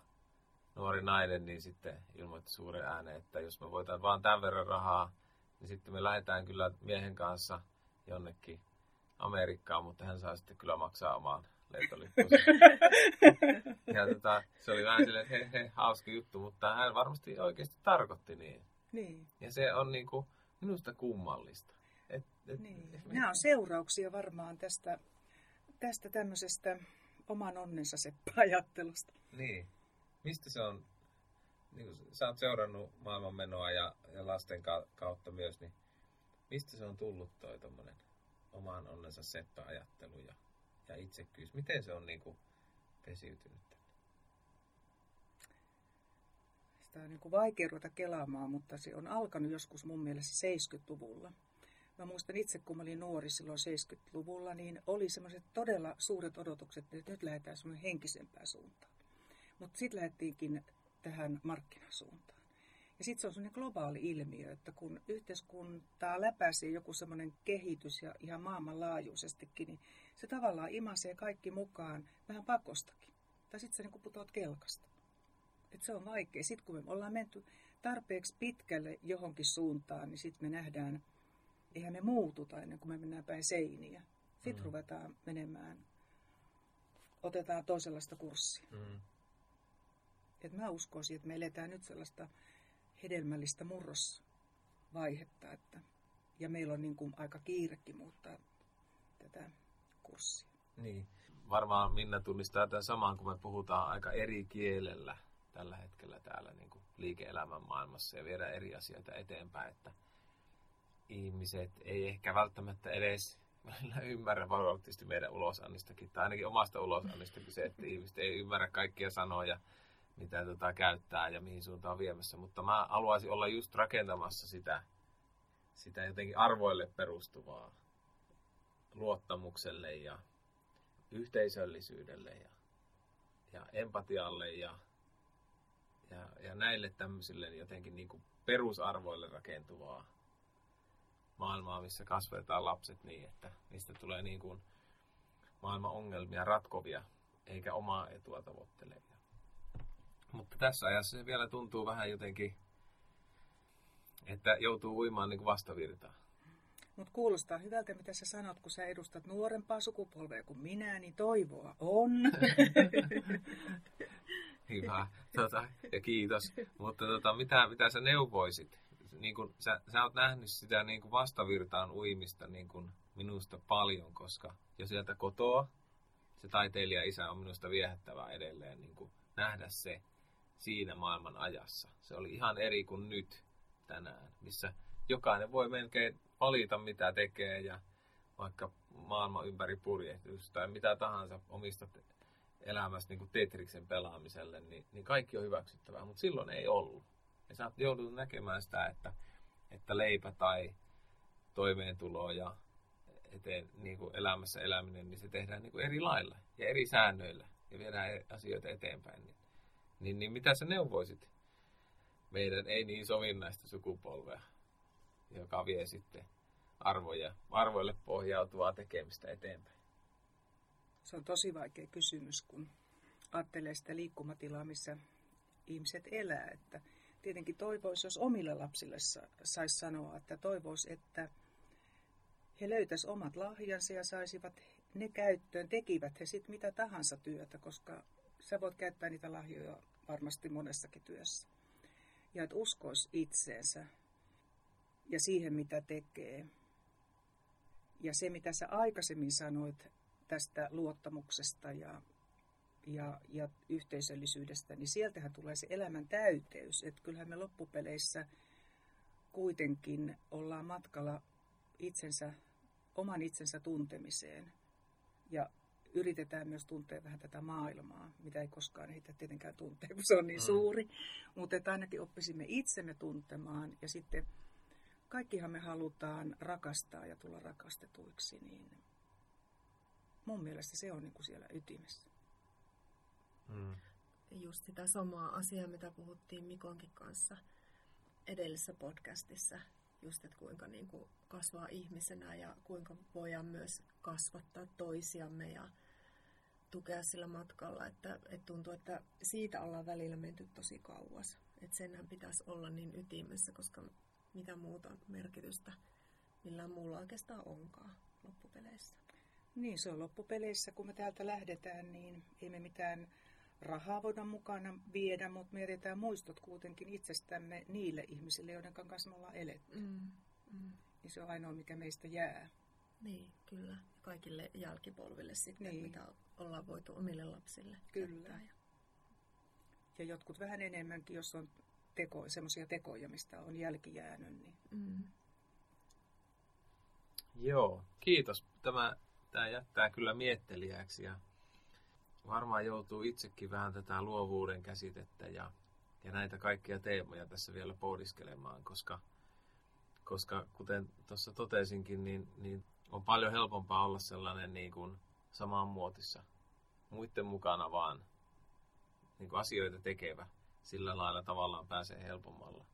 nuori nainen niin sitten ilmoitti suuren ääneen, että jos me voitaan vaan tämän verran rahaa, niin sitten me lähdetään kyllä miehen kanssa jonnekin Amerikkaan, mutta hän saa sitten kyllä maksaa omaan lentolippunsa. ja tota, se oli vähän silleen, että he, he, hauska juttu, mutta hän varmasti oikeasti tarkoitti niin. Niin. Ja se on niinku minusta kummallista. Et, et, niin. Et, Nämä on seurauksia varmaan tästä, tästä tämmöisestä oman onnensa seppä-ajattelusta. Niin. Mistä se on, niin kuin sä oot seurannut maailmanmenoa ja, ja lasten kautta myös, niin mistä se on tullut toi tommonen oman onnensa seppä-ajattelu ja ja itsekkyys, miten se on niin kuin pesiytynyt Sitä on niin kuin vaikea ruveta kelaamaan, mutta se on alkanut joskus mun mielestä 70-luvulla. Mä muistan itse, kun mä olin nuori silloin 70-luvulla, niin oli semmoiset todella suuret odotukset, että nyt lähdetään semmoinen henkisempää suuntaan. Mutta sitten lähdettiinkin tähän markkinasuuntaan. Ja sitten se on sellainen globaali ilmiö, että kun yhteiskuntaa läpäisee joku semmoinen kehitys ja ihan maailmanlaajuisestikin, niin se tavallaan imasee kaikki mukaan vähän pakostakin. tai sitten sä niin putoat kelkasta. Et se on vaikea. Sitten kun me ollaan menty tarpeeksi pitkälle johonkin suuntaan, niin sitten me nähdään, eihän me muututa ennen kuin me mennään päin seiniä. Sitten mm. ruvetaan menemään, otetaan toisenlaista kurssia. Mm. Et mä uskoisin, että me eletään nyt sellaista hedelmällistä murrosvaihetta, että, ja meillä on niin kuin aika kiirekin muuttaa tätä kurssia. Niin. Varmaan Minna tunnistaa tämän saman, kun me puhutaan aika eri kielellä tällä hetkellä täällä niin kuin liike-elämän maailmassa ja viedään eri asioita eteenpäin, että ihmiset ei ehkä välttämättä edes ymmärrä valitettavasti meidän ulosannistakin, tai ainakin omasta ulosannistakin se, että ihmiset ei ymmärrä kaikkia sanoja, mitä tota käyttää ja mihin suuntaan on viemässä, mutta mä haluaisin olla just rakentamassa sitä, sitä jotenkin arvoille perustuvaa luottamukselle ja yhteisöllisyydelle ja, ja empatialle ja, ja, ja näille tämmöisille jotenkin niin kuin perusarvoille rakentuvaa maailmaa, missä kasvetaan lapset niin, että niistä tulee niin kuin maailman ongelmia ratkovia, eikä omaa etua tavoittelevia. Mutta tässä ajassa se vielä tuntuu vähän jotenkin, että joutuu uimaan niin kuin vastavirtaan. Mutta kuulostaa hyvältä, mitä sä sanot, kun sä edustat nuorempaa sukupolvea kuin minä, niin toivoa on. Hyvä, tota, ja kiitos. Mutta tota, mitä, mitä sä neuvoisit? Niin kun, sä, sä oot nähnyt sitä niin kun vastavirtaan uimista niin kun minusta paljon, koska jo sieltä kotoa se taiteilija isä on minusta viehättävää edelleen niin kun nähdä se siinä maailman ajassa. Se oli ihan eri kuin nyt tänään, missä jokainen voi melkein valita, mitä tekee ja vaikka maailman ympäri purjehtus tai mitä tahansa omista elämästä niin Tetriksen pelaamiselle, niin, niin kaikki on hyväksyttävää, mutta silloin ei ollut. Ja sä joudut näkemään sitä, että, että leipä tai toimeentulo ja eteen, niin kuin elämässä eläminen, niin se tehdään niin kuin eri lailla ja eri säännöillä ja viedään asioita eteenpäin. Niin, niin, niin mitä sä neuvoisit meidän ei niin sovinnaista sukupolvea? joka vie sitten arvoja, arvoille pohjautuvaa tekemistä eteenpäin? Se on tosi vaikea kysymys, kun ajattelee sitä liikkumatilaa, missä ihmiset elää. Että tietenkin toivoisi, jos omille lapsille saisi sanoa, että toivoisi, että he löytäisivät omat lahjansa ja saisivat ne käyttöön, tekivät he sitten mitä tahansa työtä, koska sä voit käyttää niitä lahjoja varmasti monessakin työssä. Ja että uskoisi itseensä ja siihen, mitä tekee. Ja se, mitä sä aikaisemmin sanoit tästä luottamuksesta ja, ja, ja yhteisöllisyydestä, niin sieltähän tulee se elämän täyteys. Että kyllähän me loppupeleissä kuitenkin ollaan matkalla itsensä, oman itsensä tuntemiseen. Ja yritetään myös tuntea vähän tätä maailmaa, mitä ei koskaan ehditä tietenkään tuntea, kun se on niin mm. suuri. Mutta että ainakin oppisimme itsemme tuntemaan ja sitten kaikkihan me halutaan rakastaa ja tulla rakastetuiksi, niin mun mielestä se on niin kuin siellä ytimessä. Mm. Just sitä samaa asiaa, mitä puhuttiin Mikonkin kanssa edellisessä podcastissa, just että kuinka niin kuin kasvaa ihmisenä ja kuinka voidaan myös kasvattaa toisiamme ja tukea sillä matkalla, että, että tuntuu, että siitä ollaan välillä menty tosi kauas. Että senhän pitäisi olla niin ytimessä, koska mitä muuta merkitystä millään muulla oikeastaan onkaan loppupeleissä. Niin, se on loppupeleissä. Kun me täältä lähdetään, niin ei me mitään rahaa voida mukana viedä, mutta me jätetään muistot kuitenkin itsestämme niille ihmisille, joiden kanssa me ollaan eletty. Mm, mm. Niin se on ainoa, mikä meistä jää. Niin, kyllä. Kaikille jälkipolville sitten, niin. mitä ollaan voitu omille lapsille Kyllä. Ja... ja jotkut vähän enemmänkin, jos on teko, semmoisia tekoja, mistä on jälki jäänyt. Niin. Mm. Joo, kiitos. Tämä, tämä jättää kyllä miettelijäksi ja varmaan joutuu itsekin vähän tätä luovuuden käsitettä ja, ja näitä kaikkia teemoja tässä vielä pohdiskelemaan, koska, koska kuten tuossa totesinkin, niin, niin on paljon helpompaa olla sellainen niin kuin samaan muotissa, muiden mukana vaan niin kuin asioita tekevä sillä lailla tavallaan pääsee helpommalla.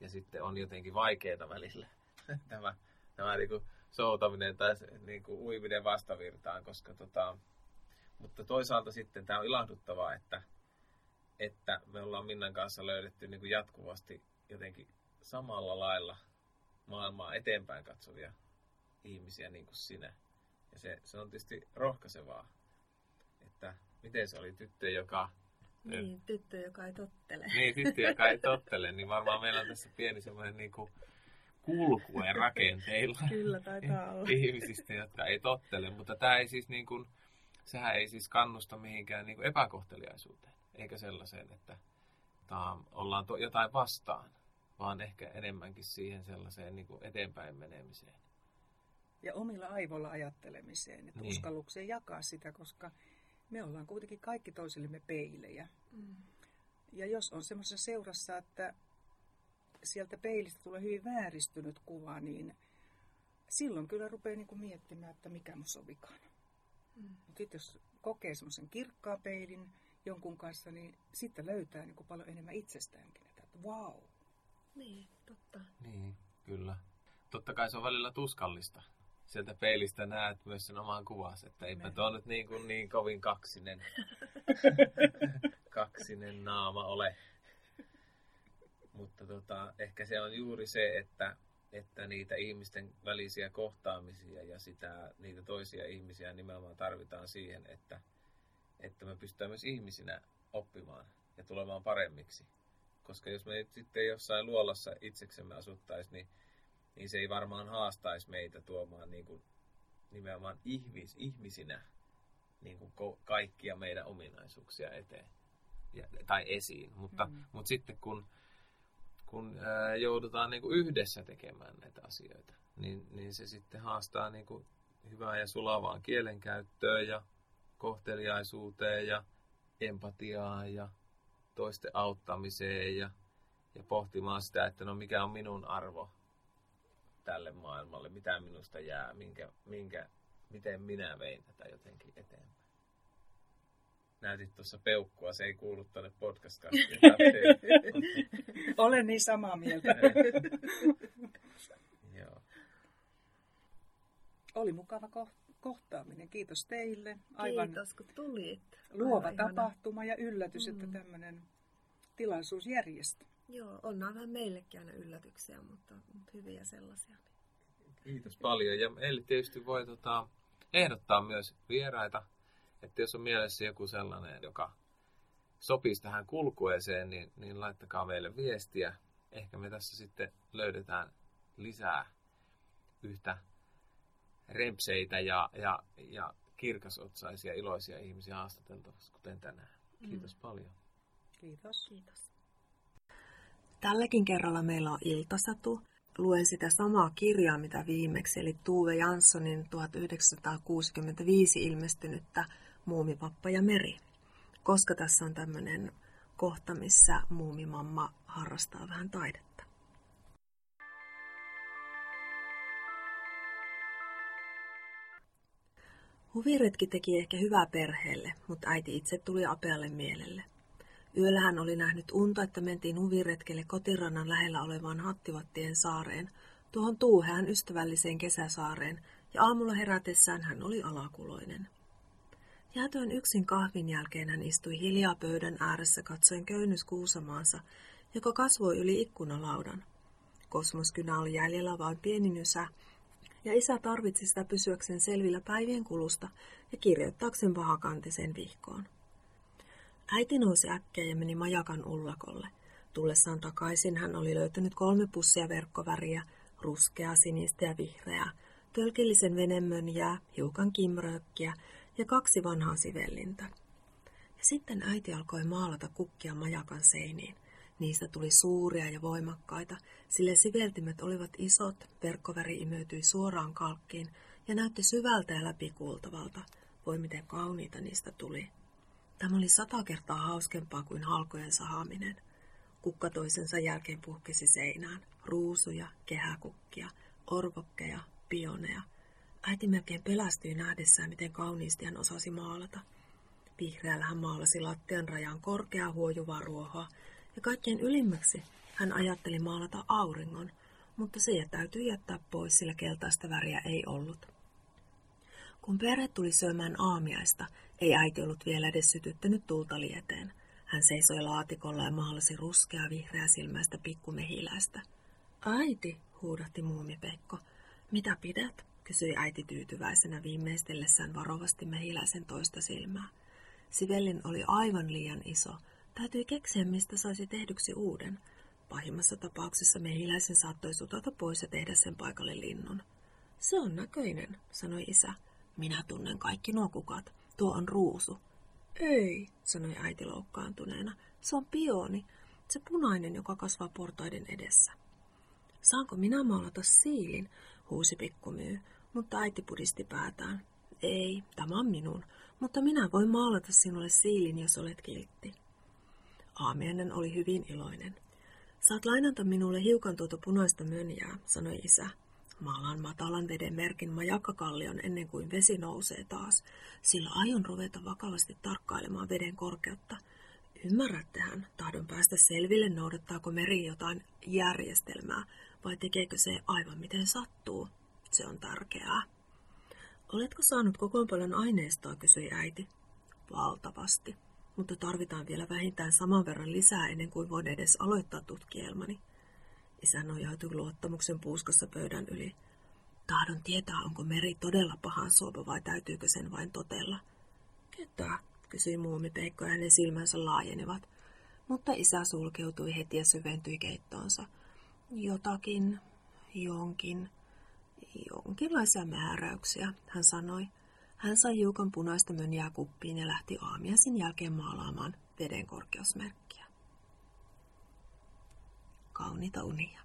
Ja sitten on jotenkin vaikeaa välillä tämä, tämä niin kuin soutaminen tai niin kuin uiminen vastavirtaan, koska tota, mutta toisaalta sitten tämä on ilahduttavaa, että, että me ollaan Minnan kanssa löydetty niin kuin jatkuvasti jotenkin samalla lailla maailmaa eteenpäin katsovia ihmisiä niin kuin sinä. Ja se, se on tietysti rohkaisevaa, että miten se oli tyttö, joka... Niin, tyttö, joka ei tottele. Niin, tyttö, joka ei tottele, niin varmaan meillä on tässä pieni semmoinen niin kuin kulkue rakenteilla. Kyllä, taitaa olla. Ihmisistä, jotka ei tottele, mutta tämä ei siis niin kuin, sehän ei siis kannusta mihinkään niin kuin epäkohteliaisuuteen, eikä sellaiseen, että taam, ollaan to, jotain vastaan, vaan ehkä enemmänkin siihen sellaiseen niin kuin eteenpäin menemiseen. Ja omilla aivoilla ajattelemiseen, että niin. uskallukseen jakaa sitä, koska me ollaan kuitenkin kaikki toisillemme peilejä. Mm. Ja jos on semmoisessa seurassa, että sieltä peilistä tulee hyvin vääristynyt kuva, niin silloin kyllä rupeaa niin kuin miettimään, että mikä mun on vikana. Mm. Mutta sitten jos kokee semmoisen kirkkaan peilin jonkun kanssa, niin sitten löytää niin kuin paljon enemmän itsestäänkin. Että wow. Niin, totta. Niin, kyllä. Totta kai se on välillä tuskallista. Sieltä peilistä näet myös sen oman kuvas, että eipä tuo nyt niin, kuin niin kovin kaksinen, kaksinen naama ole. Mutta tota, ehkä se on juuri se, että, että niitä ihmisten välisiä kohtaamisia ja sitä, niitä toisia ihmisiä nimenomaan tarvitaan siihen, että, että me pystytään myös ihmisinä oppimaan ja tulemaan paremmiksi. Koska jos me sitten jossain luolassa itseksemme asuttaisiin, niin, niin se ei varmaan haastaisi meitä tuomaan niin kuin, nimenomaan ihmis, ihmisinä niin kuin kaikkia meidän ominaisuuksia eteen ja, tai esiin. Mutta, mm. mutta sitten kun kun ää, joudutaan niin kuin yhdessä tekemään näitä asioita, niin, niin se sitten haastaa niin kuin ja sulavaan kielenkäyttöön ja kohteliaisuuteen ja empatiaan ja toisten auttamiseen ja, ja pohtimaan sitä, että no mikä on minun arvo tälle maailmalle, mitä minusta jää, minkä, minkä, miten minä vein tätä jotenkin eteenpäin näytit tuossa peukkua, se ei kuulu tuonne podcast Olen niin samaa mieltä. Joo. Oli mukava kohtaaminen. Kiitos teille. Aivan Kiitos kun tulit. Luova Aivan tapahtuma ihana. ja yllätys, mm. että tämmöinen tilaisuus järjestyi. Joo, on vähän meillekin aina yllätyksiä, mutta, mutta hyviä sellaisia. Kiitos paljon. Ja meille tietysti voi tota, ehdottaa myös vieraita että jos on mielessä joku sellainen, joka sopisi tähän kulkueeseen, niin, niin laittakaa meille viestiä. Ehkä me tässä sitten löydetään lisää yhtä rempseitä ja, ja, ja kirkasotsaisia, iloisia ihmisiä haastateltavaksi, kuten tänään. Mm. Kiitos mm. paljon. Kiitos. Kiitos. Tälläkin kerralla meillä on iltasatu. Luen sitä samaa kirjaa, mitä viimeksi, eli Tuve Janssonin 1965 ilmestynyttä Muumipappa ja Meri, koska tässä on tämmöinen kohta, missä muumimamma harrastaa vähän taidetta. Huviretki teki ehkä hyvää perheelle, mutta äiti itse tuli apealle mielelle. Yöllä hän oli nähnyt unta, että mentiin huviretkelle kotirannan lähellä olevaan Hattivattien saareen, tuohon tuuhean ystävälliseen kesäsaareen, ja aamulla herätessään hän oli alakuloinen. Jäätyön yksin kahvin jälkeen hän istui hiljaa pöydän ääressä katsoen köynnys kuusamaansa, joka kasvoi yli ikkunalaudan. Kosmoskynä oli jäljellä vain pieni nysä, ja isä tarvitsi sitä pysyäkseen selvillä päivien kulusta ja kirjoittaakseen vahakantisen vihkoon. Äiti nousi äkkiä ja meni majakan ullakolle. Tullessaan takaisin hän oli löytänyt kolme pussia verkkoväriä, ruskea, sinistä ja vihreää, tölkillisen venemönjää, hiukan kimröökkiä ja kaksi vanhaa sivellintä. Ja sitten äiti alkoi maalata kukkia majakan seiniin. Niistä tuli suuria ja voimakkaita, sillä siveltimet olivat isot, verkkoväri imeytyi suoraan kalkkiin ja näytti syvältä ja läpikuultavalta. Voi miten kauniita niistä tuli. Tämä oli sata kertaa hauskempaa kuin halkojen sahaminen. Kukka toisensa jälkeen puhkesi seinään. Ruusuja, kehäkukkia, orvokkeja, pioneja – Äiti melkein pelästyi nähdessään, miten kauniisti hän osasi maalata. Vihreällä hän maalasi lattian rajan korkeaa huojuvaa ruohoa, ja kaikkein ylimmäksi hän ajatteli maalata auringon, mutta se täytyy jättää pois, sillä keltaista väriä ei ollut. Kun perhe tuli syömään aamiaista, ei äiti ollut vielä edes sytyttänyt tulta lieteen. Hän seisoi laatikolla ja maalasi ruskea vihreä silmäistä pikkumehiläistä. Äiti, huudahti muumipeikko. Mitä pidät? Kysyi äiti tyytyväisenä viimeistellessään varovasti mehiläisen toista silmää. Sivellin oli aivan liian iso. Täytyi keksiä, mistä saisi tehdyksi uuden. Pahimmassa tapauksessa mehiläisen saattoi sutata pois ja tehdä sen paikalle linnun. Se on näköinen, sanoi isä. Minä tunnen kaikki nuo kukat. Tuo on ruusu. Ei, sanoi äiti loukkaantuneena. Se on pioni. Se punainen, joka kasvaa portaiden edessä. Saanko minä maalata siilin? huusi pikkumyy, mutta äiti pudisti päätään. Ei, tämä on minun, mutta minä voin maalata sinulle siilin, jos olet kiltti. Aamiainen oli hyvin iloinen. Saat lainata minulle hiukan tuota punaista mönjää, sanoi isä. Maalaan matalan veden merkin majakkakallion ennen kuin vesi nousee taas, sillä aion ruveta vakavasti tarkkailemaan veden korkeutta. Ymmärrättehän, tahdon päästä selville, noudattaako meri jotain järjestelmää, vai tekeekö se aivan miten sattuu. Se on tärkeää. Oletko saanut koko paljon aineistoa, kysyi äiti. Valtavasti, mutta tarvitaan vielä vähintään saman verran lisää ennen kuin voin edes aloittaa tutkielmani. Isä nojautui luottamuksen puuskassa pöydän yli. Tahdon tietää, onko meri todella pahan suopa vai täytyykö sen vain totella. Ketä? kysyi muumipeikko ja hänen silmänsä laajenivat. Mutta isä sulkeutui heti ja syventyi keittoonsa. Jotakin, jonkin, jonkinlaisia määräyksiä, hän sanoi. Hän sai hiukan punaista mönjää kuppiin ja lähti aamiaisin jälkeen maalaamaan veden korkeusmerkkiä. Kauniita unia.